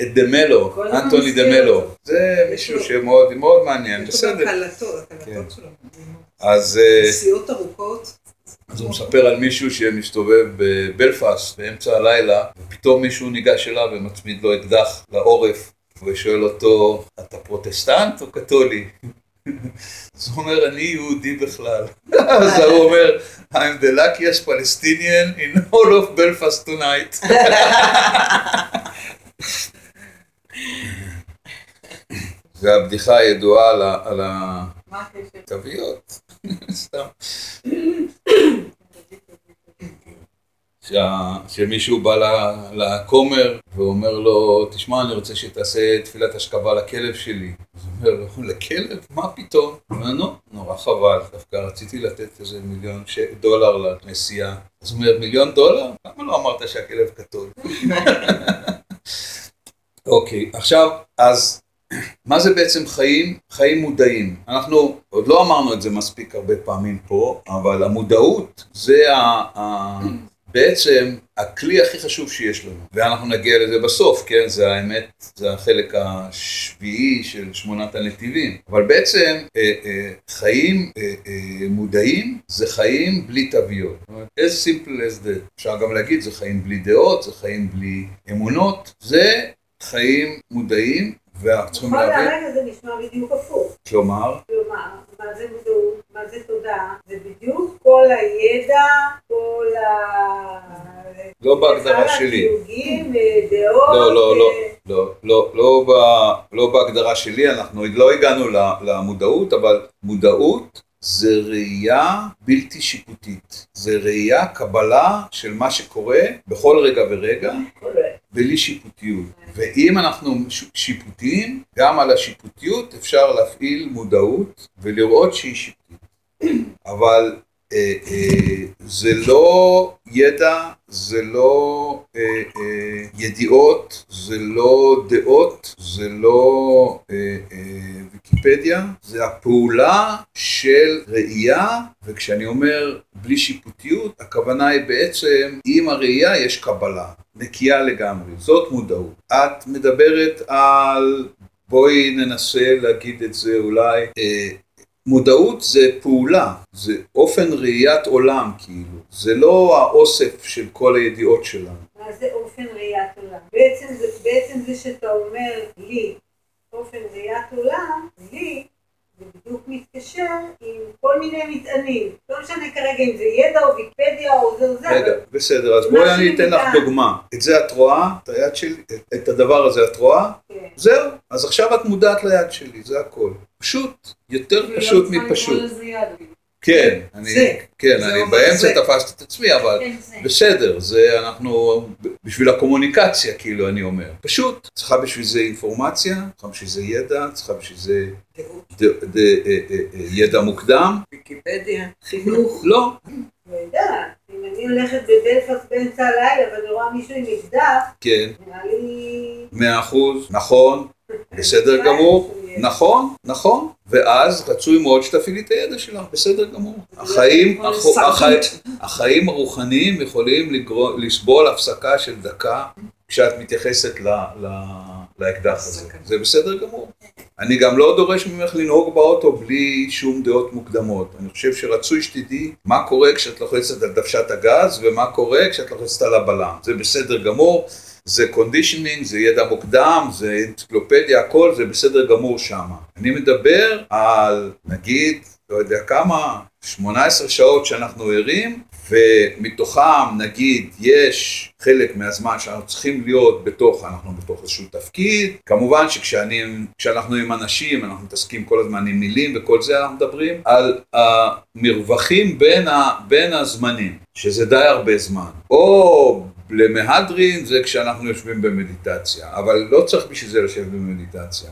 את דמלו, אנטוני דמלו. זה מישהו שמאוד מאוד מעניין, יש לו בסדר. הקלטות, כן. הקלטות שלו. אז אה, נסיעות ארוכות. אז הוא מספר על מישהו שמסתובב בבלפאסט באמצע הלילה, ופתאום מישהו ניגש אליו ומצמיד לו אקדח לעורף, ושואל אותו, אתה פרוטסטנט או קתולי? אז הוא אומר, אני יהודי בכלל. אז הוא אומר, I'm the luckiest Palestinian in all of Belfast tonight. זה הבדיחה הידועה על? התוויות. סתם. שה- שמישהו בא לכומר ואומר לו, תשמע, אני רוצה שתעשה תפילת השכבה לכלב שלי. אז הוא אומר לו, לכלב? מה פתאום? הוא אומר, נו, נורא חבל, דווקא רציתי לתת איזה מיליון ש- דולר לנסיעה. אז הוא אומר, מיליון דולר? למה לא אמרת שהכלב קטול? אוקיי, עכשיו, אז מה זה בעצם חיים? חיים מודעים. אנחנו עוד לא אמרנו את זה מספיק הרבה פעמים פה, אבל המודעות זה ה, ה, בעצם הכלי הכי חשוב שיש לנו. ואנחנו נגיע לזה בסוף, כן? זה האמת, זה החלק השביעי של שמונת הנתיבים. אבל בעצם אה, אה, חיים אה, אה, מודעים זה חיים בלי תוויות. as simple as that. אפשר גם להגיד, זה חיים בלי דעות, זה חיים בלי אמונות. זה חיים מודעים, ואנחנו צריכים נכון להבין, להרגע זה נשמע בדיוק הפוך. כלומר, כלומר, מה זה מודעות? מה זה תודעה? זה בדיוק כל הידע, כל ה... לא בהגדרה שלי. דעות. לא, לא, לא, אה, לא, לא, לא, לא בהגדרה שלי, אנחנו עוד לא הגענו למודעות, אבל מודעות זה ראייה בלתי שיפוטית. זה ראייה, קבלה של מה שקורה בכל רגע ורגע, קורה. בלי שיפוטיות. ואם אנחנו שיפוטיים, גם על השיפוטיות אפשר להפעיל מודעות ולראות שהיא שיפוטית. אבל אה, אה, זה לא ידע, זה לא אה, אה, ידיעות, זה לא דעות, זה לא אה, אה, ויקיפדיה, זה הפעולה של ראייה, וכשאני אומר בלי שיפוטיות, הכוונה היא בעצם, עם הראייה יש קבלה, נקייה לגמרי, זאת מודעות. את מדברת על, בואי ננסה להגיד את זה אולי, אה, מודעות זה פעולה, זה אופן ראיית עולם כאילו, זה לא האוסף של כל הידיעות שלנו. מה זה אופן ראיית עולם? בעצם זה, בעצם זה שאתה אומר לי, אופן ראיית עולם, לי, זה בדיוק מתקשר עם כל מיני מטענים. לא משנה כרגע אם זה ידע או ויקיפדיה או זה או זה. רגע, בסדר, אז בואי אני אתן לך. דוגמה. את זה את רואה, את היד שלי, את- הדבר הזה את רואה? כן. זהו, אז עכשיו את מודעת ליד שלי, זה הכל. פשוט, יותר פשוט מפשוט. כן, אני. כן, אני באמצע זה. תפסתי את עצמי, אבל כן, זה. בסדר, זה אנחנו, בשביל הקומוניקציה, כאילו, אני אומר. פשוט, צריכה בשביל זה אינפורמציה, צריכה בשביל זה ידע, צריכה בשביל זה אה, אה, אה, ידע מוקדם. ויקיפדיה, חינוך. לא, לא יודעת, אם אני הולכת בבלפאסט באמצע הלילה ואני רואה מישהו עם אקדח, כן, נראה לי... מאה אחוז, נכון, בסדר גמור, נכון, נכון, ואז רצוי מאוד שתפעילי את הידע שלך, בסדר גמור. החיים, החיים הרוחניים יכולים לסבול הפסקה של דקה כשאת מתייחסת לאקדח הזה. זה בסדר גמור. אני גם לא דורש ממך לנהוג באוטו בלי שום דעות מוקדמות. אני חושב שרצוי שתדעי מה קורה כשאת לוחצת על דוושת הגז ומה קורה כשאת לוחצת על הבלם. זה בסדר גמור. זה conditioning, זה ידע מוקדם, זה אנציקלופדיה, הכל זה בסדר גמור שם. אני מדבר על, נגיד, לא יודע כמה, 18 שעות שאנחנו ערים, ומתוכם, נגיד, יש חלק מהזמן שאנחנו צריכים להיות בתוך, אנחנו בתוך איזשהו תפקיד. כמובן שכשאנחנו עם אנשים, אנחנו מתעסקים כל הזמן עם מילים וכל זה, אנחנו מדברים על המרווחים בין, ה, בין הזמנים, שזה די הרבה זמן. או למהדרין זה כשאנחנו יושבים במדיטציה, אבל לא צריך בשביל זה לשבת במדיטציה.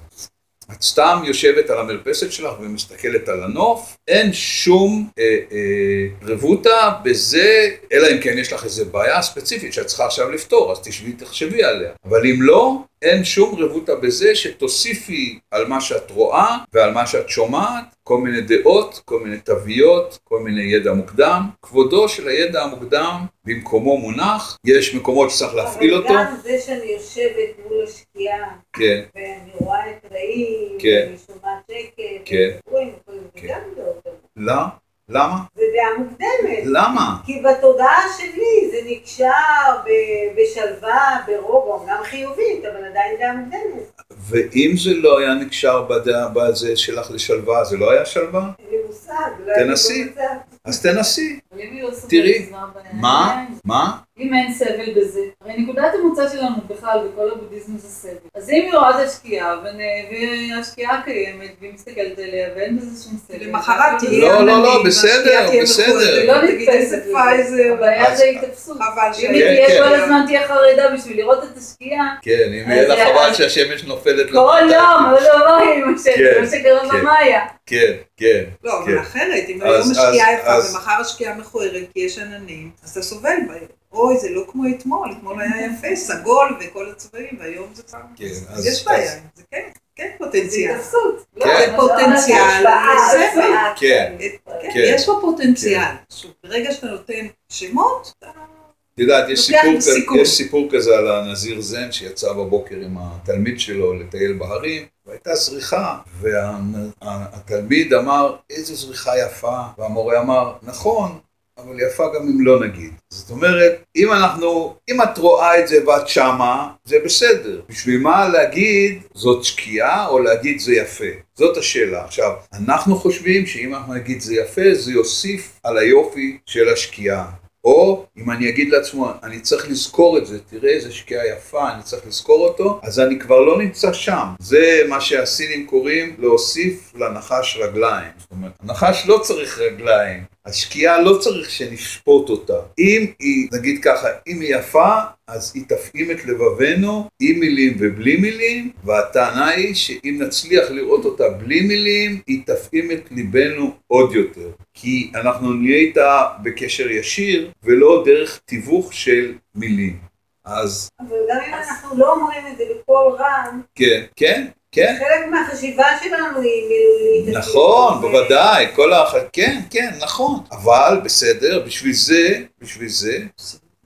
את סתם יושבת על המרפסת שלך ומסתכלת על הנוף, אין שום אה, אה, רבותא בזה, אלא אם כן יש לך איזה בעיה ספציפית שאת צריכה עכשיו לפתור, אז תשבי, תחשבי עליה. אבל אם לא, אין שום רבותא בזה שתוסיפי על מה שאת רואה ועל מה שאת שומעת, כל מיני דעות, כל מיני תוויות, כל מיני ידע מוקדם. כבודו של הידע המוקדם במקומו מונח, יש מקומות שצריך להפעיל אבל אותו. גם זה שאני יושבת מול השקיעה, כן, ואני רואה את רעים, כן. ואני שומעת שקט, כן. זה כן. גם. לא? למה? זה דעה מוקדמת. למה? כי בתודעה שלי זה נקשר בשלווה, ברוגע, אומנם חיובית, אבל עדיין דעה מוקדמת. ואם זה לא היה נקשר בדעה בזה שלך לשלווה, זה לא היה שלווה? אין לי מושג, לא הייתי תנסי. אז תנסי. לא תראי, מה? מה? אם אין סבל בזה, הרי נקודת המוצא שלנו בכלל בכל הבודהיזם זה סבל. אז אם היא רואה את השקיעה, ונ- והשקיעה קיימת, והיא מסתכלת עליה, ואין בזה שום סבל. למחרת תהיה לא, לא, עננים, לא, בסדר, בסדר. לא נתפסת איזה... הבעיה זה התאפסות. חבל אם היא כן, תהיה כן. כל הזמן תהיה חרדה בשביל לראות את השקיעה, כן, אם יהיה לך זה- חבל שהשמש נופלת כל למטה. יום, עוד יומיים, מה ש- כן, מה שקרה כן. במאיה. כן, כן. לא, כן. אבל אחרת, אם היום השקיעה אז- יפה ומחר השקיעה מכוערת כי יש עננים, אז אתה סובל בערב. אוי, זה לא כמו אתמול, אתמול היה יפה, סגול וכל הצבעים, והיום זה פעם. כן, אז יש בעיה, זה כן, כן זה פוטנציאל. התאפסות. לא, כן. זה פוטנציאל השפעה, לסבל. השפעה. כן, כן, כן. יש פה פוטנציאל. שוב, ברגע שאתה נותן שמות, אתה... יודעת, יש סיפור, כזה, סיכון. יש סיפור כזה על הנזיר זן שיצא בבוקר עם התלמיד שלו לטייל בהרים, והייתה זריחה, והתלמיד אמר, איזו זריחה יפה, והמורה אמר, נכון, אבל יפה גם אם לא נגיד. זאת אומרת, אם אנחנו, אם את רואה את זה ואת שמה, זה בסדר. בשביל מה להגיד זאת שקיעה או להגיד זה יפה? זאת השאלה. עכשיו, אנחנו חושבים שאם אנחנו נגיד זה יפה, זה יוסיף על היופי של השקיעה. או אם אני אגיד לעצמו, אני צריך לזכור את זה, תראה איזה שקיעה יפה, אני צריך לזכור אותו, אז אני כבר לא נמצא שם. זה מה שהסינים קוראים להוסיף לנחש רגליים. זאת אומרת, הנחש לא צריך רגליים, השקיעה לא צריך שנשפוט אותה. אם היא, נגיד ככה, אם היא יפה, אז היא תפעים את לבבנו עם מילים ובלי מילים, והטענה היא שאם נצליח לראות אותה בלי מילים, היא תפעים את ליבנו עוד יותר. כי אנחנו נהיה איתה בקשר ישיר, ולא דרך תיווך של מילים. אז אבל גם אם אנחנו לא אומרים את זה בקול רם, כן, כן, כן. חלק מהחשיבה שלנו היא מילולית. נכון, בוודאי, כל האח... כן, כן, נכון. אבל בסדר, בשביל זה, בשביל זה,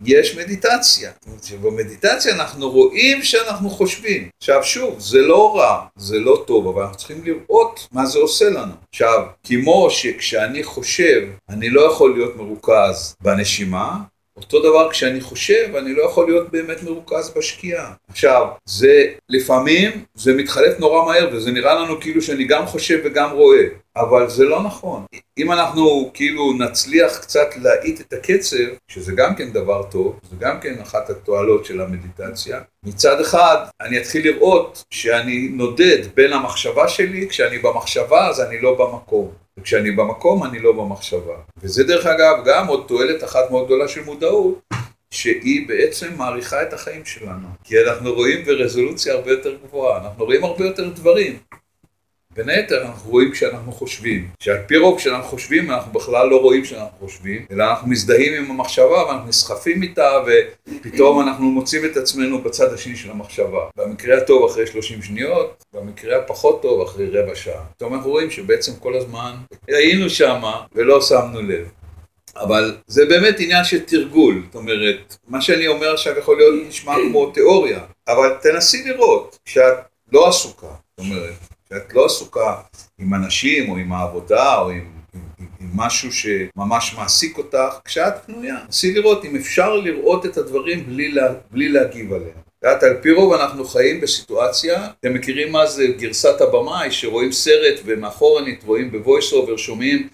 יש מדיטציה. שבמדיטציה אנחנו רואים שאנחנו חושבים. עכשיו שוב, זה לא רע, זה לא טוב, אבל אנחנו צריכים לראות מה זה עושה לנו. עכשיו, כמו שכשאני חושב, אני לא יכול להיות מרוכז בנשימה, אותו דבר כשאני חושב, אני לא יכול להיות באמת מרוכז בשקיעה. עכשיו, זה לפעמים, זה מתחלף נורא מהר, וזה נראה לנו כאילו שאני גם חושב וגם רואה, אבל זה לא נכון. אם אנחנו כאילו נצליח קצת להאיט את הקצב, שזה גם כן דבר טוב, זה גם כן אחת התועלות של המדיטציה, מצד אחד אני אתחיל לראות שאני נודד בין המחשבה שלי, כשאני במחשבה אז אני לא במקום. וכשאני במקום אני לא במחשבה. וזה דרך אגב גם עוד תועלת אחת מאוד גדולה של מודעות, שהיא בעצם מעריכה את החיים שלנו. כי אנחנו רואים ברזולוציה הרבה יותר גבוהה, אנחנו רואים הרבה יותר דברים. בין היתר אנחנו רואים כשאנחנו חושבים, שעל פי רוב כשאנחנו חושבים אנחנו בכלל לא רואים שאנחנו חושבים, אלא אנחנו מזדהים עם המחשבה ואנחנו נסחפים איתה ופתאום אנחנו מוצאים את עצמנו בצד השני של המחשבה. במקרה הטוב אחרי 30 שניות, במקרה הפחות טוב אחרי רבע שעה. פתאום אנחנו רואים שבעצם כל הזמן היינו שמה ולא שמנו לב. אבל זה באמת עניין של תרגול, זאת אומרת, מה שאני אומר עכשיו יכול להיות נשמע כמו תיאוריה, אבל תנסי לראות כשאת לא עסוקה, זאת אומרת, כשאת לא עסוקה עם אנשים או עם העבודה או עם, עם, עם, עם משהו שממש מעסיק אותך, כשאת פנויה. נסי לראות אם אפשר לראות את הדברים בלי, לה, בלי להגיב עליהם. יודעת, על פי רוב אנחנו חיים בסיטואציה, אתם מכירים מה זה גרסת הבמאי, שרואים סרט ומאחורנית רואים ב voice over, שומעים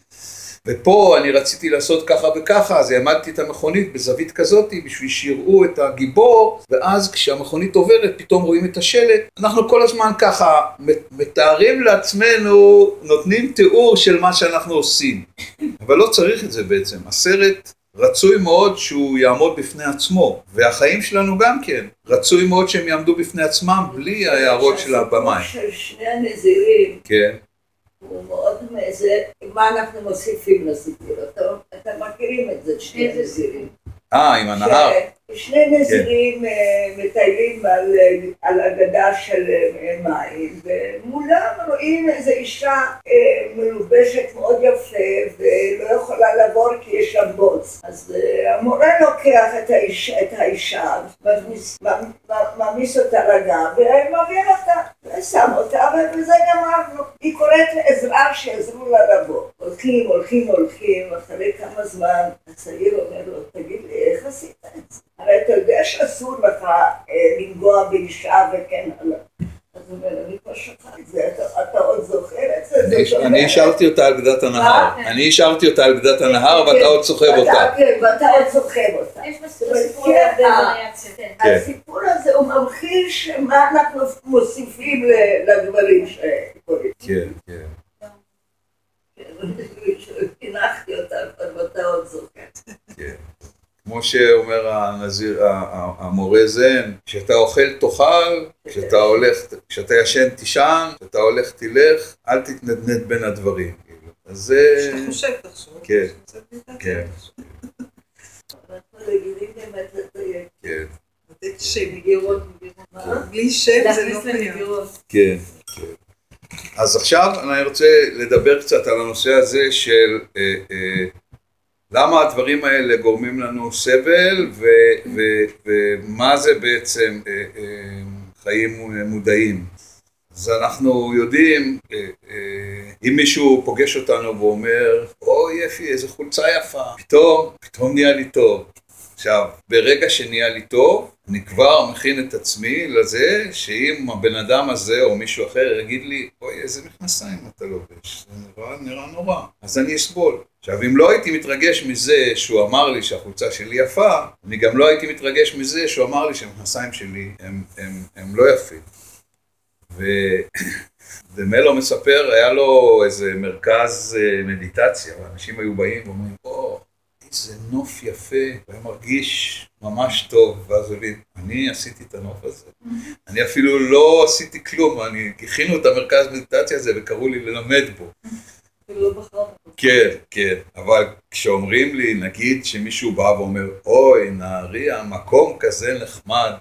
ופה אני רציתי לעשות ככה וככה, אז העמדתי את המכונית בזווית כזאתי בשביל שיראו את הגיבור, ואז כשהמכונית עוברת פתאום רואים את השלט. אנחנו כל הזמן ככה מתארים לעצמנו, נותנים תיאור של מה שאנחנו עושים. אבל לא צריך את זה בעצם. הסרט רצוי מאוד שהוא יעמוד בפני עצמו, והחיים שלנו גם כן. רצוי מאוד שהם יעמדו בפני עצמם בלי ההערות של הבמאי. של שני הנזירים כן, הוא מאוד מזה, מה אנחנו מוסיפים לסיפור, אתם מכירים את זה, שני נזירים. אה, עם הנהר. שני נזירים אה, מטיילים על, אה, על אגדה של אה, מים, ומולם רואים איזו אישה אה, מלובשת מאוד יפה, ולא יכולה לעבור כי יש לה בוץ. אז אה, המורה לוקח את האישה, מעמיס אותה לגב, ומעביר אותה, ושם אותה, ובזה גמרנו. היא קוראת לעזרה שיעזרו לה לבוא. הולכים, הולכים, הולכים, אחרי כמה זמן הצעיר אומר לו, תגיד עשית את זה? הרי אתה יודע שאסור לך אה, לנגוע באישה וכן הלאה. אז הוא אומר, אני כבר שכחתי את זה, אתה, אתה עוד זוכר את זה? אני- זאת אני השארתי אותה על גדת הנהר. מה? אני השארתי אותה על גדת הנהר כן, ואתה עוד סוחב אותה. כן, ואתה עוד סוחב אותה. כן, אה. כן. כן. הסיפור הזה הוא ממחיש מה אנחנו מוסיפים לדברים שקורים. כן, כן. חינכתי אותה, אבל אתה עוד זוכר. כן. כמו שאומר הנזיר, המורה זן, כשאתה אוכל תאכל, כשאתה הולך, כשאתה ישן תישן, כשאתה הולך תלך, אל תתנדנד בין הדברים. אז זה... חושב תחשוב. כן. כן, אנחנו רגילים באמת לדייק. כן, לתת שם. מגירות, מה? בלי שם זה לא קיים. כן, כן. אז עכשיו אני רוצה לדבר קצת על הנושא הזה של אה, אה, למה הדברים האלה גורמים לנו סבל ומה זה בעצם אה, אה, חיים מודעים. אז אנחנו יודעים, אה, אה, אם מישהו פוגש אותנו ואומר, אוי יפי, איזה חולצה יפה, פתאום, פתאום נהיה לי טוב. עכשיו, ברגע שנהיה לי טוב, אני כבר מכין את עצמי לזה שאם הבן אדם הזה או מישהו אחר יגיד לי, אוי, איזה מכנסיים אתה לובש, זה נראה, נראה נורא, אז אני אסבול. עכשיו, אם לא הייתי מתרגש מזה שהוא אמר לי שהחולצה שלי יפה, אני גם לא הייתי מתרגש מזה שהוא אמר לי שהמכנסיים שלי הם, הם, הם לא יפים. ו... ומלו מספר, היה לו איזה מרכז אה, מדיטציה, ואנשים היו באים ואומרים, או, איזה נוף יפה, הוא היה מרגיש ממש טוב, ואז הבין, אני עשיתי את הנוף הזה. אני אפילו לא עשיתי כלום, אני, הכינו את המרכז מדיטציה הזה וקראו לי ללמד בו. כן, כן, אבל כשאומרים לי, נגיד שמישהו בא ואומר, אוי, נהריה, מקום כזה נחמד,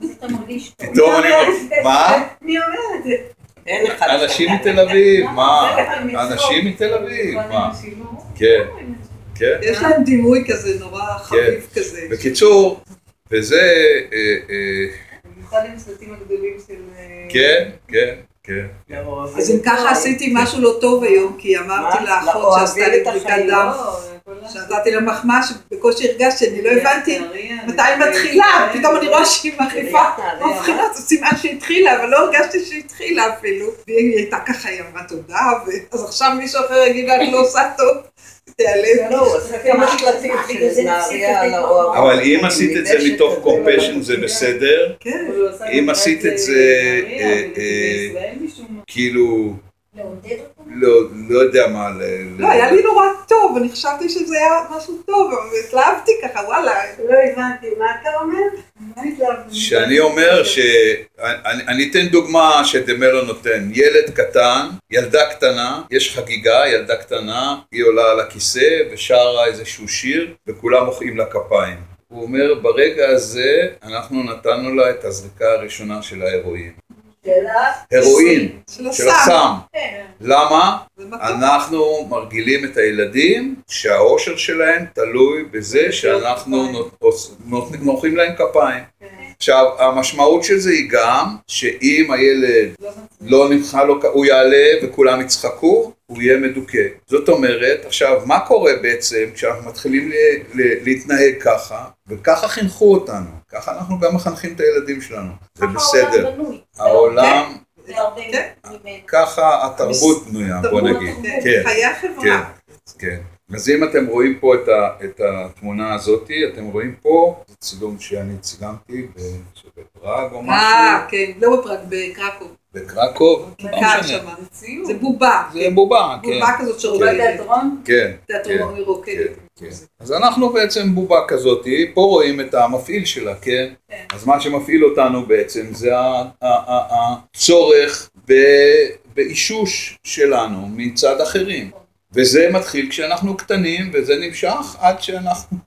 אז אתה מרגיש טוב. פתאום אני אומר, מה? מי אומר את זה? אין אחד אנשים מתל אביב, מה? אנשים מתל אביב, מה? כן, כן. יש להם דימוי כזה נורא חביב כזה. בקיצור, וזה, אה, אה, במיוחד עם הסרטים הגדולים של... אה, כן, כן, כן. אז אם ככה עשיתי משהו לא טוב היום, כי אמרתי? לאחות שעשתה לי בדיקת דם, לא, ה- שנתתי לה מחמאה שבקושי הרגשתי, אני לא הבנתי מתי היא מתחילה, פתאום אני רואה שהיא מחליפה. מבחינות, זה סימן שהיא התחילה, אבל לא הרגשתי שהיא התחילה אפילו. והיא הייתה ככה, היא אמרה תודה, אז עכשיו מישהו אחר יגיד לה, את לא עושה טוב, לא. אבל אם עשית את זה מתוך קומפשן זה בסדר, כן, אם עשית את זה, אה, אה, מה. כאילו, לעודד אותו. לא, לא יודע מה, ל- לא, היה לי נורא טוב, אני חשבתי שזה היה משהו טוב, אבל התלהבתי ככה, וואלה. לא הבנתי, מה אתה אומר? שאני אומר ש... אני, אני אתן דוגמה שדמלו נותן. ילד קטן, ילדה קטנה, יש חגיגה, ילדה קטנה, היא עולה על הכיסא ושרה איזשהו שיר, וכולם מוחאים לה כפיים. הוא אומר, ברגע הזה אנחנו נתנו לה את הזריקה הראשונה של ההרואין. הרואין, של הסם. כן. למה? אנחנו מרגילים את הילדים שהאושר שלהם תלוי בזה שאנחנו נות- עוש- נות- מוחאים להם כפיים. עכשיו, המשמעות של זה היא גם שאם הילד לא נמחא לו, כ- הוא יעלה וכולם יצחקו, הוא יהיה מדוכא. זאת אומרת, עכשיו, מה קורה בעצם כשאנחנו מתחילים להתנהג ככה, וככה חינכו אותנו, ככה אנחנו גם מחנכים את הילדים שלנו, זה ככה בסדר. העולם בנוי. העולם, זה הרבה כן. ממנו. ככה התרבות בנויה, בוא נגיד. כן, כן. חיי החברה. כן. אז אם אתם רואים פה את, ה, את התמונה הזאתי, אתם רואים פה, זה צילום שאני צילמתי ב- בפראג או משהו, אה, כן, לא בפראג, בקרקוב. בקרקוב, לא כיכר משנה. שם. זה בובה. זה בובה, כן, בובה כזאת אולי שרוקדת. תיאטרון? כן, תיאטרון מרוקדת. כן. אז אנחנו בעצם בובה כזאתי, פה רואים את המפעיל שלה, כן? כן. אז מה שמפעיל אותנו בעצם זה הצורך באישוש שלנו מצד אחרים. וזה מתחיל כשאנחנו קטנים, וזה נמשך עד שאנחנו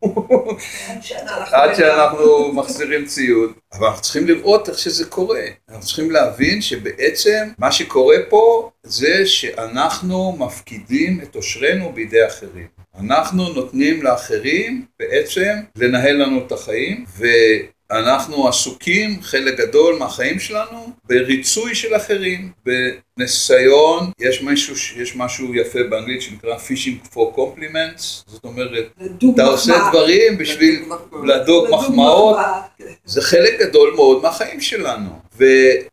עד שאנחנו מחזירים ציוד, אבל אנחנו צריכים לראות איך שזה קורה. אנחנו צריכים להבין שבעצם מה שקורה פה זה שאנחנו מפקידים את עושרנו בידי אחרים. אנחנו נותנים לאחרים בעצם לנהל לנו את החיים, ואנחנו עסוקים חלק גדול מהחיים שלנו בריצוי של אחרים, בניסיון, יש משהו, יש משהו יפה באנגלית שנקרא fishing for compliments, זאת אומרת, אתה עושה מחמאה. דברים בשביל לדוג מחמאות, כן. זה חלק גדול מאוד מהחיים שלנו. ו,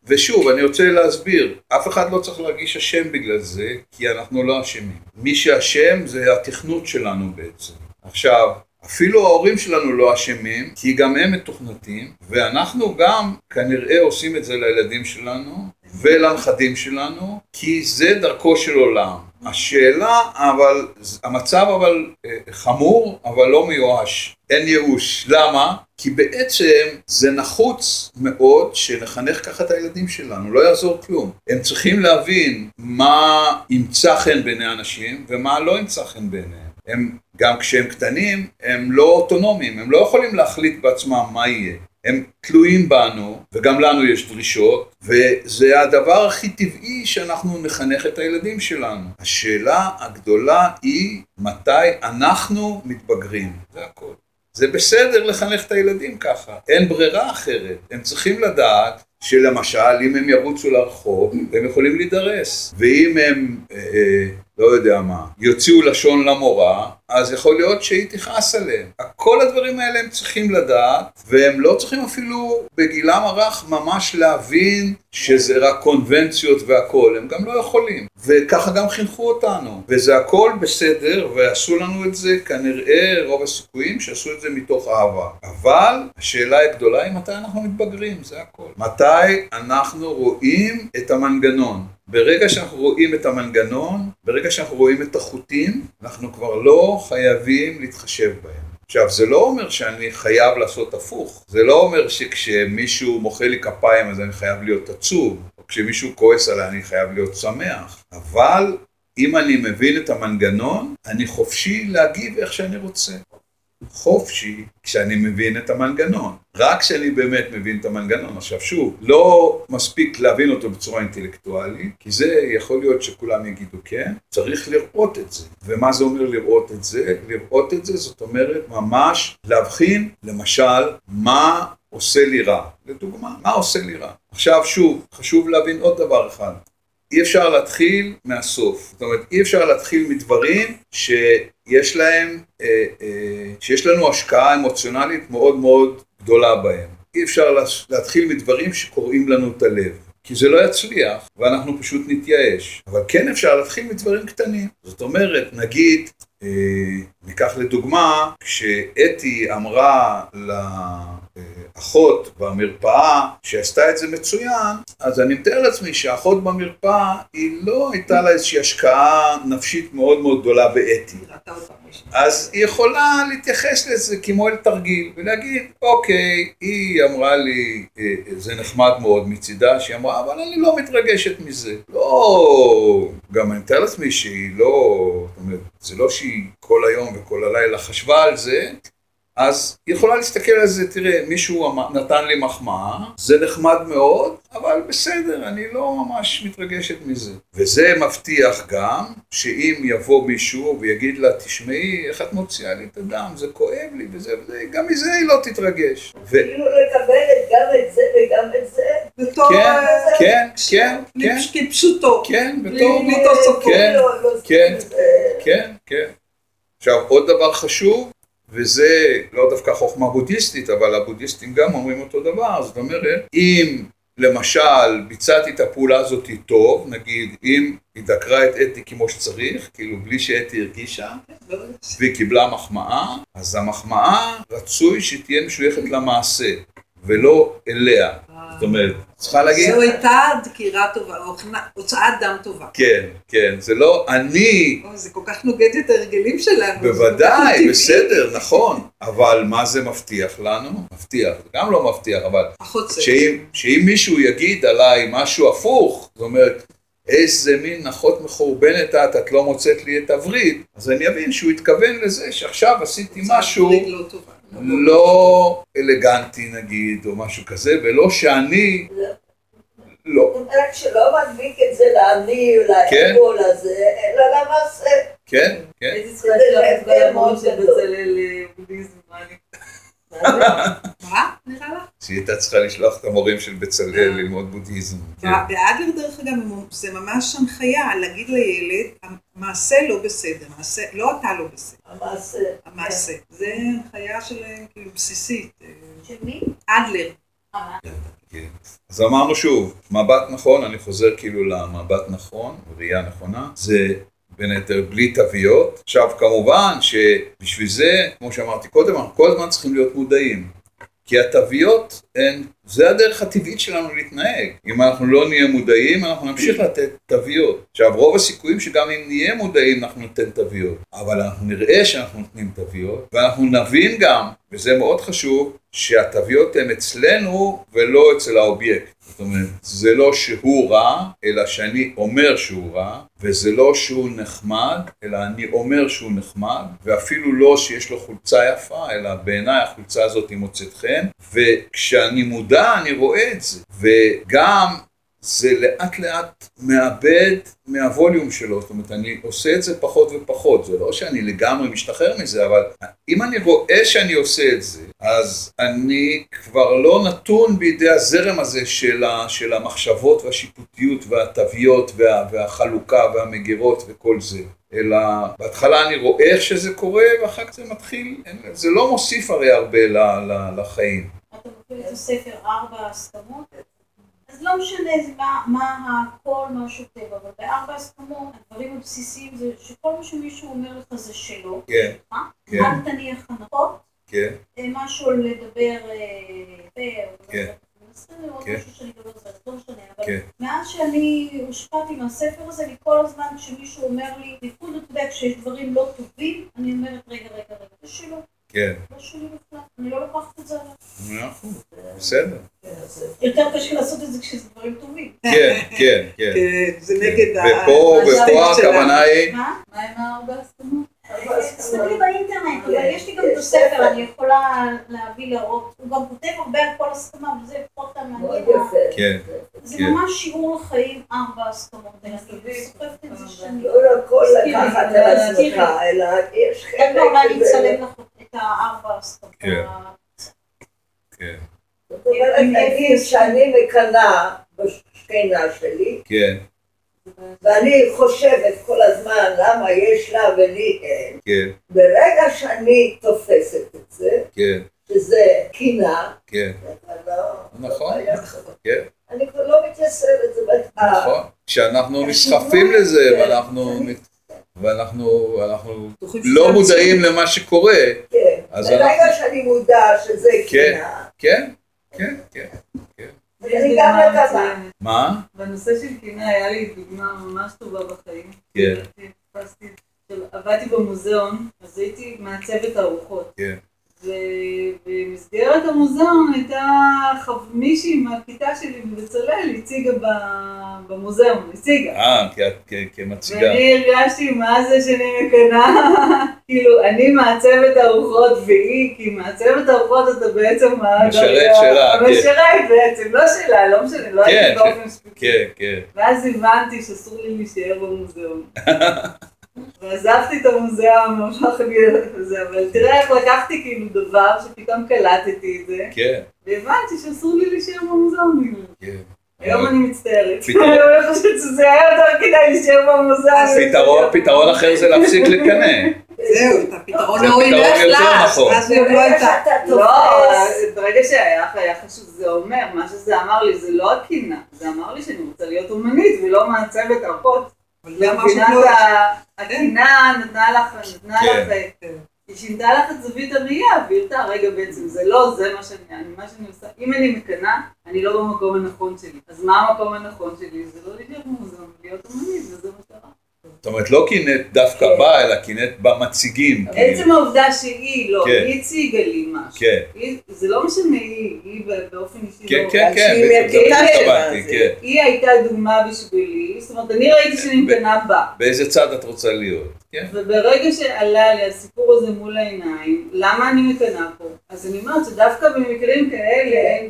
ושוב, אני רוצה להסביר, אף אחד לא צריך להרגיש אשם בגלל זה, כי אנחנו לא אשמים. מי שאשם זה התכנות שלנו בעצם. עכשיו, אפילו ההורים שלנו לא אשמים, כי גם הם מתוכנתים, ואנחנו גם כנראה עושים את זה לילדים שלנו ולנכדים שלנו, כי זה דרכו של עולם. השאלה, אבל, המצב אבל אה, חמור, אבל לא מיואש. אין ייאוש. למה? כי בעצם זה נחוץ מאוד שנחנך ככה את הילדים שלנו, לא יעזור כלום. הם צריכים להבין מה ימצא חן בעיני אנשים ומה לא ימצא חן בעיניהם. הם, גם כשהם קטנים, הם לא אוטונומיים, הם לא יכולים להחליט בעצמם מה יהיה. הם תלויים בנו, וגם לנו יש דרישות, וזה הדבר הכי טבעי שאנחנו נחנך את הילדים שלנו. השאלה הגדולה היא מתי אנחנו מתבגרים, זה הכל. זה בסדר לחנך את הילדים ככה, אין ברירה אחרת. הם צריכים לדעת שלמשל, אם הם ירוצו לרחוב, הם יכולים להידרס. ואם הם, אה, אה, לא יודע מה, יוציאו לשון למורה, אז יכול להיות שהיא תכעס עליהם. כל הדברים האלה הם צריכים לדעת, והם לא צריכים אפילו בגילם הרך ממש להבין שזה רק קונבנציות והכול, הם גם לא יכולים. וככה גם חינכו אותנו, וזה הכל בסדר, ועשו לנו את זה כנראה רוב הסיכויים שעשו את זה מתוך אהבה. אבל השאלה הגדולה היא מתי אנחנו מתבגרים, זה הכל. מתי אנחנו רואים את המנגנון. ברגע שאנחנו רואים את המנגנון, ברגע שאנחנו רואים את החוטים, אנחנו כבר לא חייבים להתחשב בהם. עכשיו, זה לא אומר שאני חייב לעשות הפוך. זה לא אומר שכשמישהו מוחא לי כפיים אז אני חייב להיות עצוב, או כשמישהו כועס עליי אני חייב להיות שמח. אבל אם אני מבין את המנגנון, אני חופשי להגיב איך שאני רוצה. חופשי כשאני מבין את המנגנון. רק כשאני באמת מבין את המנגנון. עכשיו שוב, לא מספיק להבין אותו בצורה אינטלקטואלית, כי זה יכול להיות שכולם יגידו כן, צריך לראות את זה. ומה זה אומר לראות את זה? לראות את זה זאת אומרת ממש להבחין, למשל, מה עושה לי רע. לדוגמה, מה עושה לי רע? עכשיו שוב, חשוב להבין עוד דבר אחד. אי אפשר להתחיל מהסוף. זאת אומרת, אי אפשר להתחיל מדברים שיש להם, אה, אה, שיש לנו השקעה אמוציונלית מאוד מאוד גדולה בהם. אי אפשר להתחיל מדברים שקוראים לנו את הלב. כי זה לא יצליח, ואנחנו פשוט נתייאש. אבל כן אפשר להתחיל מדברים קטנים. זאת אומרת, נגיד, ניקח לדוגמה, כשאתי אמרה ל... אחות במרפאה שעשתה את זה מצוין, אז אני מתאר לעצמי שהאחות במרפאה היא לא הייתה לה איזושהי השקעה נפשית מאוד מאוד גדולה באתי. אז היא יכולה להתייחס לזה כמו אל תרגיל ולהגיד, אוקיי, היא אמרה לי, אה, זה נחמד מאוד מצידה, שהיא אמרה, אבל אני לא מתרגשת מזה. לא, גם אני מתאר לעצמי שהיא לא, זאת אומרת, זה לא שהיא כל היום וכל הלילה חשבה על זה, אז היא יכולה להסתכל על זה, תראה, מישהו נתן לי מחמאה, זה נחמד מאוד, אבל בסדר, אני לא ממש מתרגשת מזה. וזה מבטיח גם, שאם יבוא מישהו ויגיד לה, תשמעי, איך את מוציאה לי את הדם, זה כואב לי וזה וזה, גם מזה היא לא תתרגש. ו... כאילו לקבל גם את זה וגם את זה. בתור... כן, כן, כן, כן. כפשוטו. כן, בתור... כן, כן, כן, כן. עכשיו, עוד דבר חשוב, וזה לא דווקא חוכמה בודהיסטית, אבל הבודהיסטים גם אומרים אותו דבר, זאת אומרת, אם למשל ביצעתי את הפעולה הזאת טוב, נגיד אם היא דקרה את אתי כמו שצריך, כאילו בלי שאתי הרגישה, והיא קיבלה מחמאה, אז המחמאה רצוי שתהיה משויכת למעשה, ולא אליה. זאת אומרת, צריכה להגיד... זו הייתה דקירה טובה, הוצאת דם טובה. כן, כן, זה לא אני... זה כל כך נוגד את ההרגלים שלנו. בוודאי, בסדר, נכון, אבל מה זה מבטיח לנו? מבטיח, זה גם לא מבטיח, אבל... שאם, שאם מישהו יגיד עליי משהו הפוך, זאת אומרת, איזה מין אחות מחורבנת את, את לא מוצאת לי את הווריד, אז אני אבין שהוא התכוון לזה שעכשיו עשיתי משהו... לא. לא אלגנטי נגיד, או משהו כזה, ולא שאני... לא. רק שלא מדביק את זה לאני, כן. לאגו, לזה, אלא למעשה. כן, כן. את בלמון של בצלאל בודהיזם, מה אני... מה? נראה לך? שהיא הייתה צריכה לשלוח את המורים של בצלאל ללמוד בודהיזם. באדלר דרך אגב זה ממש הנחיה להגיד לילד, המעשה לא בסדר, לא אתה לא בסדר. המעשה. המעשה. זה הנחיה שלהם כאילו בסיסית. של מי? אדלר. כן. אז אמרנו שוב, מבט נכון, אני חוזר כאילו למבט נכון, ראייה נכונה, זה בין היתר בלי תוויות. עכשיו כמובן שבשביל זה, כמו שאמרתי קודם, אנחנו כל הזמן צריכים להיות מודעים. כי התוויות הן, זה הדרך הטבעית שלנו להתנהג. אם אנחנו לא נהיה מודעים, אנחנו נמשיך לתת תוויות. עכשיו, רוב הסיכויים שגם אם נהיה מודעים, אנחנו ניתן תוויות. אבל אנחנו נראה שאנחנו נותנים תוויות, ואנחנו נבין גם, וזה מאוד חשוב, שהתוויות הן אצלנו ולא אצל האובייקט. זאת אומרת, זה לא שהוא רע, אלא שאני אומר שהוא רע, וזה לא שהוא נחמד, אלא אני אומר שהוא נחמד, ואפילו לא שיש לו חולצה יפה, אלא בעיניי החולצה הזאת היא מוצאת חן, וכשאני מודע אני רואה את זה, וגם זה לאט לאט מאבד מהווליום שלו, זאת אומרת, אני עושה את זה פחות ופחות, זה לא שאני לגמרי משתחרר מזה, אבל אם אני רואה שאני עושה את זה, אז אני כבר לא נתון בידי הזרם הזה של, ה, של המחשבות והשיפוטיות והתוויות וה, והחלוקה והמגירות וכל זה. אלא בהתחלה אני רואה איך שזה קורה, ואחר כך זה מתחיל, זה לא מוסיף הרי הרבה לחיים. אתה מפעיל את הספר ארבע הסכמות, אז לא משנה מה, מה הכל, מה שוטב, אבל בארבע הסכמות, הדברים הבסיסיים זה שכל מה שמישהו אומר לך זה שלו, כן, כן. אל תניח הנחות, כן, אה, משהו לדבר אה, פה, כן. כן. כן. מאז שאני הושפעתי מהספר הזה, אני כל הזמן כשמישהו אומר לי, בייחוד אתה יודע, כשיש דברים לא טובים, אני אומרת, רגע, רגע, רגע, זה שלו, כן, לא שלי בכלל, אני לא לוקחת את זה עליו. מאה אחוז, בסדר, יותר קשה לעשות את זה כשזה דברים טובים. כן, כן, כן. כן, זה נגד ה... ופה, ופה. הכוונה היא, מה? מה עם הארבע הסכמות? תסתכלי באינטרנט, אבל יש לי גם את הספר, אני יכולה להביא להראות. הוא גם כותב הרבה על כל הסכמה, וזה פחות המעניין. כן, זה כן. ממש שיעור לחיים, ארבע הסכמות. אני סוחבת את זה שנים. לא הכל לקחת על עצמך, אלא יש אין חלק לו אולי אני אצלם לך את הארבע הסכמות. כן. כן, זאת אומרת, נגיד שאני מקנאה בשכנה שלי, כן, ואני חושבת כל הזמן למה יש לה ולי אין, כן, ברגע שאני תופסת את זה, כן, שזה קינה, כן, לא- נכון, לא- כן, אני כבר לא מתייסרת, זה בטח. נכון. כשאנחנו נסחפים לזה ואנחנו ואנחנו אנחנו לא מודעים למה שקורה, כן, אז ברגע אנחנו- שאני מודע שזה כן. קינה, כן, כן, כן. אני גם. מה? בנושא של קינה היה לי דוגמה ממש טובה בחיים. כן. עבדתי במוזיאון, אז הייתי מעצבת ארוחות. כן. ובמסגרת המוזיאון הייתה מישהי מהכיתה שלי מבצלאל הציגה ב- במוזיאון, הציגה. אה, כמציגה. ואני הרגשתי מה זה שאני מקנאה, כאילו אני מעצבת ארוחות והיא, כי מעצבת ארוחות אתה בעצם משרת שלה, כן. המשרת בעצם, לא שלה, לא משנה, לא כן, הייתי באופן ספציפי. כן, כן. ואז הבנתי שאסור לי להישאר במוזיאון. ועזבתי את המוזיאון, הפכתי לזה, אבל תראה איך לקחתי כאילו דבר שפתאום קלטתי את זה, כן, והבנתי שאסור לי להישאר במוזיאון. כן. היום אני מצטערת. אני חושבת שזה היה יותר כדאי להישאר במוזיאון. פתרון, אחר זה להפסיק לקנא. זהו, את הפתרון זה ההוא פתרון ילך יותר לה, נכון. אז זה לא ברגע הייתה. לא, ברגע שהיה היה חשוב, זה אומר, מה שזה אמר לי זה לא הקינה, זה אמר לי שאני רוצה להיות אומנית ולא מעצבת ארכות. מבחינת לא... נתנה לך, נתנה. לך, כן. היא שינתה לך את זווית הראייה, והיא הראתה, רגע בעצם זה לא זה מה שאני, אני- מה שאני עושה, אם אני מקנאה, אני לא במקום הנכון שלי. אז מה המקום הנכון שלי? זה לא להישאר במוזיאון, להיות אומנית, וזה מה. זאת אומרת, לא קינאת דווקא בה, אלא קינאת במציגים. עצם כאילו. העובדה שהיא, לא, כן. היא הציגה לי משהו. כן, זה לא משנה היא, באופן אישי כן, לא. כן, כן, כן. היא הייתה דוגמה בשבילי, זאת אומרת, אני ראיתי שאני מקנאה בה. באיזה צד את רוצה להיות? כן, וברגע שעלה לי הסיפור הזה מול העיניים, למה אני מקנאה פה? אז אני אומרת שדווקא במקרים כאלה.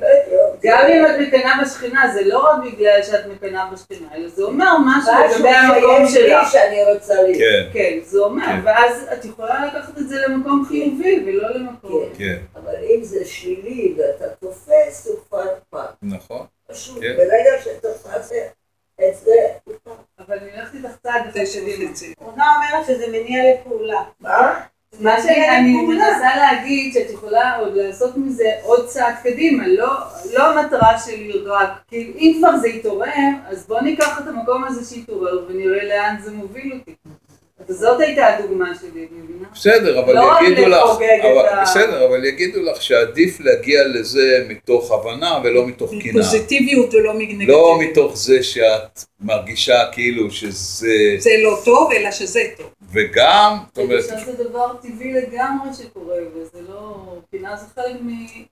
גם אם את מקנאה בשכינה, זה לא רק בגלל שאת מקנאה בשכינה, אלא זה אומר משהו לגבי המקום לי שלך. שאני רוצה להיות. כן, כן, זה אומר, כן. ואז את יכולה לקחת את זה למקום חיובי ולא למקום. כן. כן, אבל אם זה שלילי ואתה תופס, הוא כבר פעם. נכון. פשוט כן. ברגע פעם. אבל אני הולכת איתך צעד קדימה. וחצי. רונה אומרת שזה מניע לפעולה. מה? מה שאני. מנסה להגיד, שאת יכולה עוד לעשות מזה עוד צעד קדימה, לא, לא המטרה שלי רק, כי אם כבר זה יתעורר, אז בוא ניקח את המקום הזה שיתעורר ונראה לאן זה מוביל אותי. אז זאת הייתה הדוגמה שלי, מבינה? בסדר, אבל לא יגידו לך, אבל- ה- בסדר, אבל יגידו לך שעדיף להגיע לזה מתוך הבנה ולא מתוך קנאה. פוזיטיביות ולא מנגטיביות. לא מתוך זה שאת מרגישה כאילו שזה, זה לא טוב, אלא שזה טוב. וגם, זאת אומרת, זה דבר טבעי לגמרי שקורה, וזה לא... קנאה זה חלק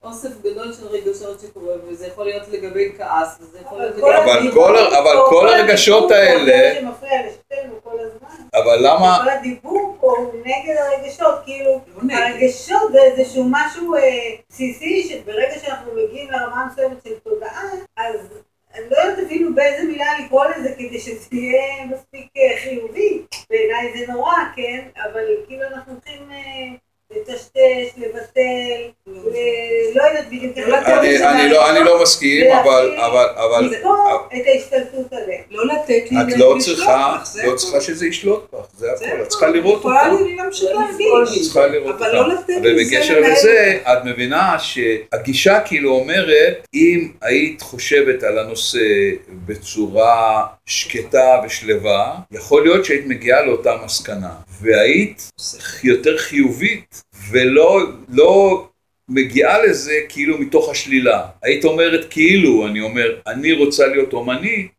מאוסף גדול של רגשות שקורה, וזה יכול להיות לגבי כעס, וזה יכול להיות אבל. כל ה- אבל כל הרגשות האלה- אבל למה, כל הדיבור פה הוא נגד הרגשות, כאילו. הרגשות זה איזשהו משהו אה, בסיסי, שברגע שאנחנו מגיעים לרמה מסוימת של תודעה, אז אני לא יודעת אפילו באיזה מילה לקרוא לזה כדי שזה יהיה מספיק אה, חיובי. בעיניי זה נורא, כן? אבל כאילו אנחנו צריכים אה, לטשטש, לבטל, ל- לא יודעת בדיוק איך אני- לא- אני לא מסכים, אבל, אבל, אבל, לזכור את ההשתלטות עליהם. לא לתת לי את לא צריכה, לא. צריכה שזה ישלוט בך, זה הכל, את. צריכה לראות לא להרגיש. את צריכה לראות אבל לא. לתת לזה ובקשר לזה, את מבינה שהגישה כאילו אומרת, אם היית חושבת על הנושא בצורה שקטה ושלווה, יכול להיות שהיית מגיעה לאותה מסקנה. והיית יותר חיובית, ולא לא מגיעה לזה כאילו מתוך השלילה. היית אומרת כאילו, אני אומר, אני רוצה להיות אומנית,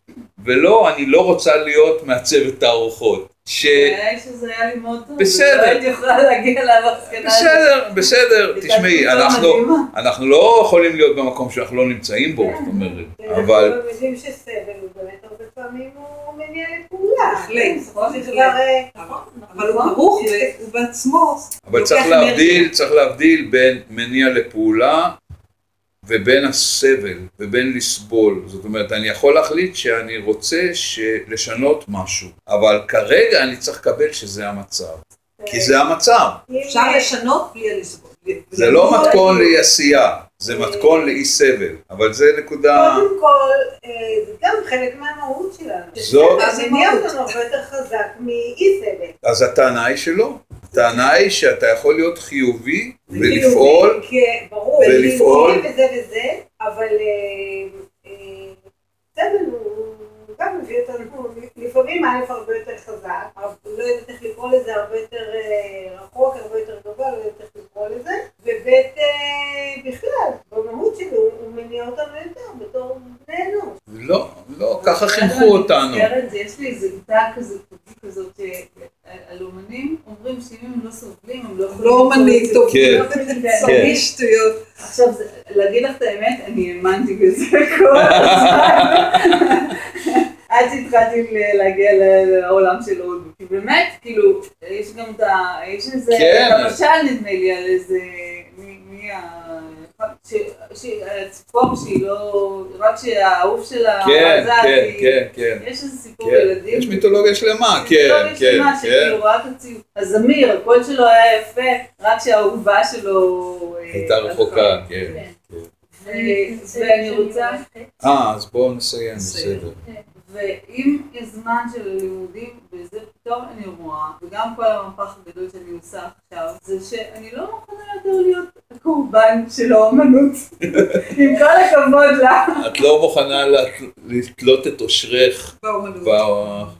ולא, אני לא רוצה להיות מעצבת תערוכות. ש... האיש הזה היה לי מאוד טוב. בסדר. לא הייתי יכולה להגיע למסקנה. בסדר, בסדר, תשמעי, אנחנו, לא יכולים להיות במקום שאנחנו לא נמצאים בו, זאת אומרת, אבל אנחנו יודעים שסבל הוא באמת הרבה פעמים הוא מניע לפעולה. בהחלט. בסופו של דבר, אה, אבל הוא כרוך, ב- הוא בעצמו. אבל צריך. להבדיל, צריך להבדיל בין מניע לפעולה ובין הסבל ובין לסבול. זאת אומרת, אני יכול להחליט שאני רוצה ש- לשנות משהו, אבל כרגע אני צריך לקבל שזה המצב. כי זה המצב. אפשר אה, לשנות בלי לסבול. זה לא מתכון לאי עשייה, זה מתכון לאי סבל. אבל זה נקודה... קודם כל, אה, זה גם חלק מהמהות שלנו. זאת- זה מניע אותנו הרבה יותר חזק מאי סבל. אז הטענה היא שלא. הטענה היא שאתה יכול להיות חיובי ולפעול, כן, ברור. ולפעול. חיובי וזה וזה, אבל אה, אה, סבל הוא גם מביא אותנו לפעמים א' הרבה יותר חזק, אבל לא יודעת איך לקרוא לזה, הרבה יותר רחוק, הרבה יותר גבוה, יודעת איך לקרוא לזה, וב' אה, בכלל, במהות שלו הוא מניע אותנו יותר בתור בני אנוש. לא, לא, ככה חינכו אותנו. יש לי איזה תא כזה, תוכנית כזאת, שעל אומנים אומרים שאם הם לא סובלים, הם לא יכולים... לא אומנים זה. כן. לא. כן. שטויות. עכשיו, להגיד לך את האמת, אני האמנתי בזה כל הזמן. עד שהתחלתי להגיע לעולם של הודו. כי באמת, כאילו, יש גם את ה... יש איזה... כן. את המשל נדמה לי על איזה... מי ה... ש- ש- הציפור שהיא לא... רק שהעוף שלה... כן, כן, כן, כן. יש איזה סיפור כן, ילדים. יש מיתולוגיה שלמה, כן, מיתולוגיה כן, שלמה כן. שכאילו רק הציור. הזמיר, הקול שלו היה יפה, רק שהאהובה שלו... אה, הייתה רחוקה, כן. ו- ואני רוצה... אה, אז בואו נסיים. בסדר. ואם יש זמן של הלימודים, וזה פתאום אני רואה, וגם כל המהפך הגדול שאני עושה עכשיו, זה שאני לא מוכנה יותר להיות הקורבן של האומנות. עם כל הכבוד לה. את לא מוכנה לתלות את אושרך באומנות.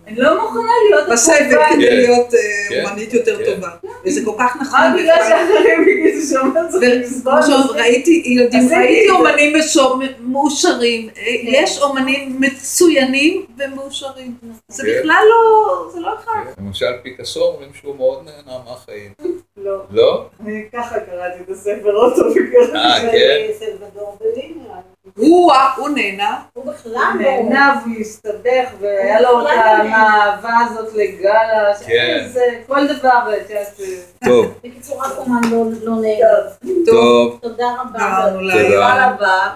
אני לא מוכנה להיות בסבל הקורבן. כדי כן. להיות אה, כן. אומנית יותר כן. טובה. וזה כל כך נכון. רק בגלל בכלל. שאחרים יגידו שאומנות צריך לסבול. ראיתי ילדים, ראיתי. אומנים מאושרים, יש אומנים מצוינים ומאושרים. זה כן. בכלל לא, זה לא אחד. למשל פיקאסו אומרים שהוא מאוד נהנה מהחיים. לא. לא? אני ככה קראתי את הספר אוטו וקראתי. אה, של כן? סלבדור לי. הוא נהנה. הוא בכלל לא... נהנה והוא הסתבך והיה לו את האהבה הזאת לגאלה. כן. כל דבר, את יודעת, טוב, בקיצור, אף אומן לא- לא נהנה. טוב, טוב. תודה רבה. תודה. רבה.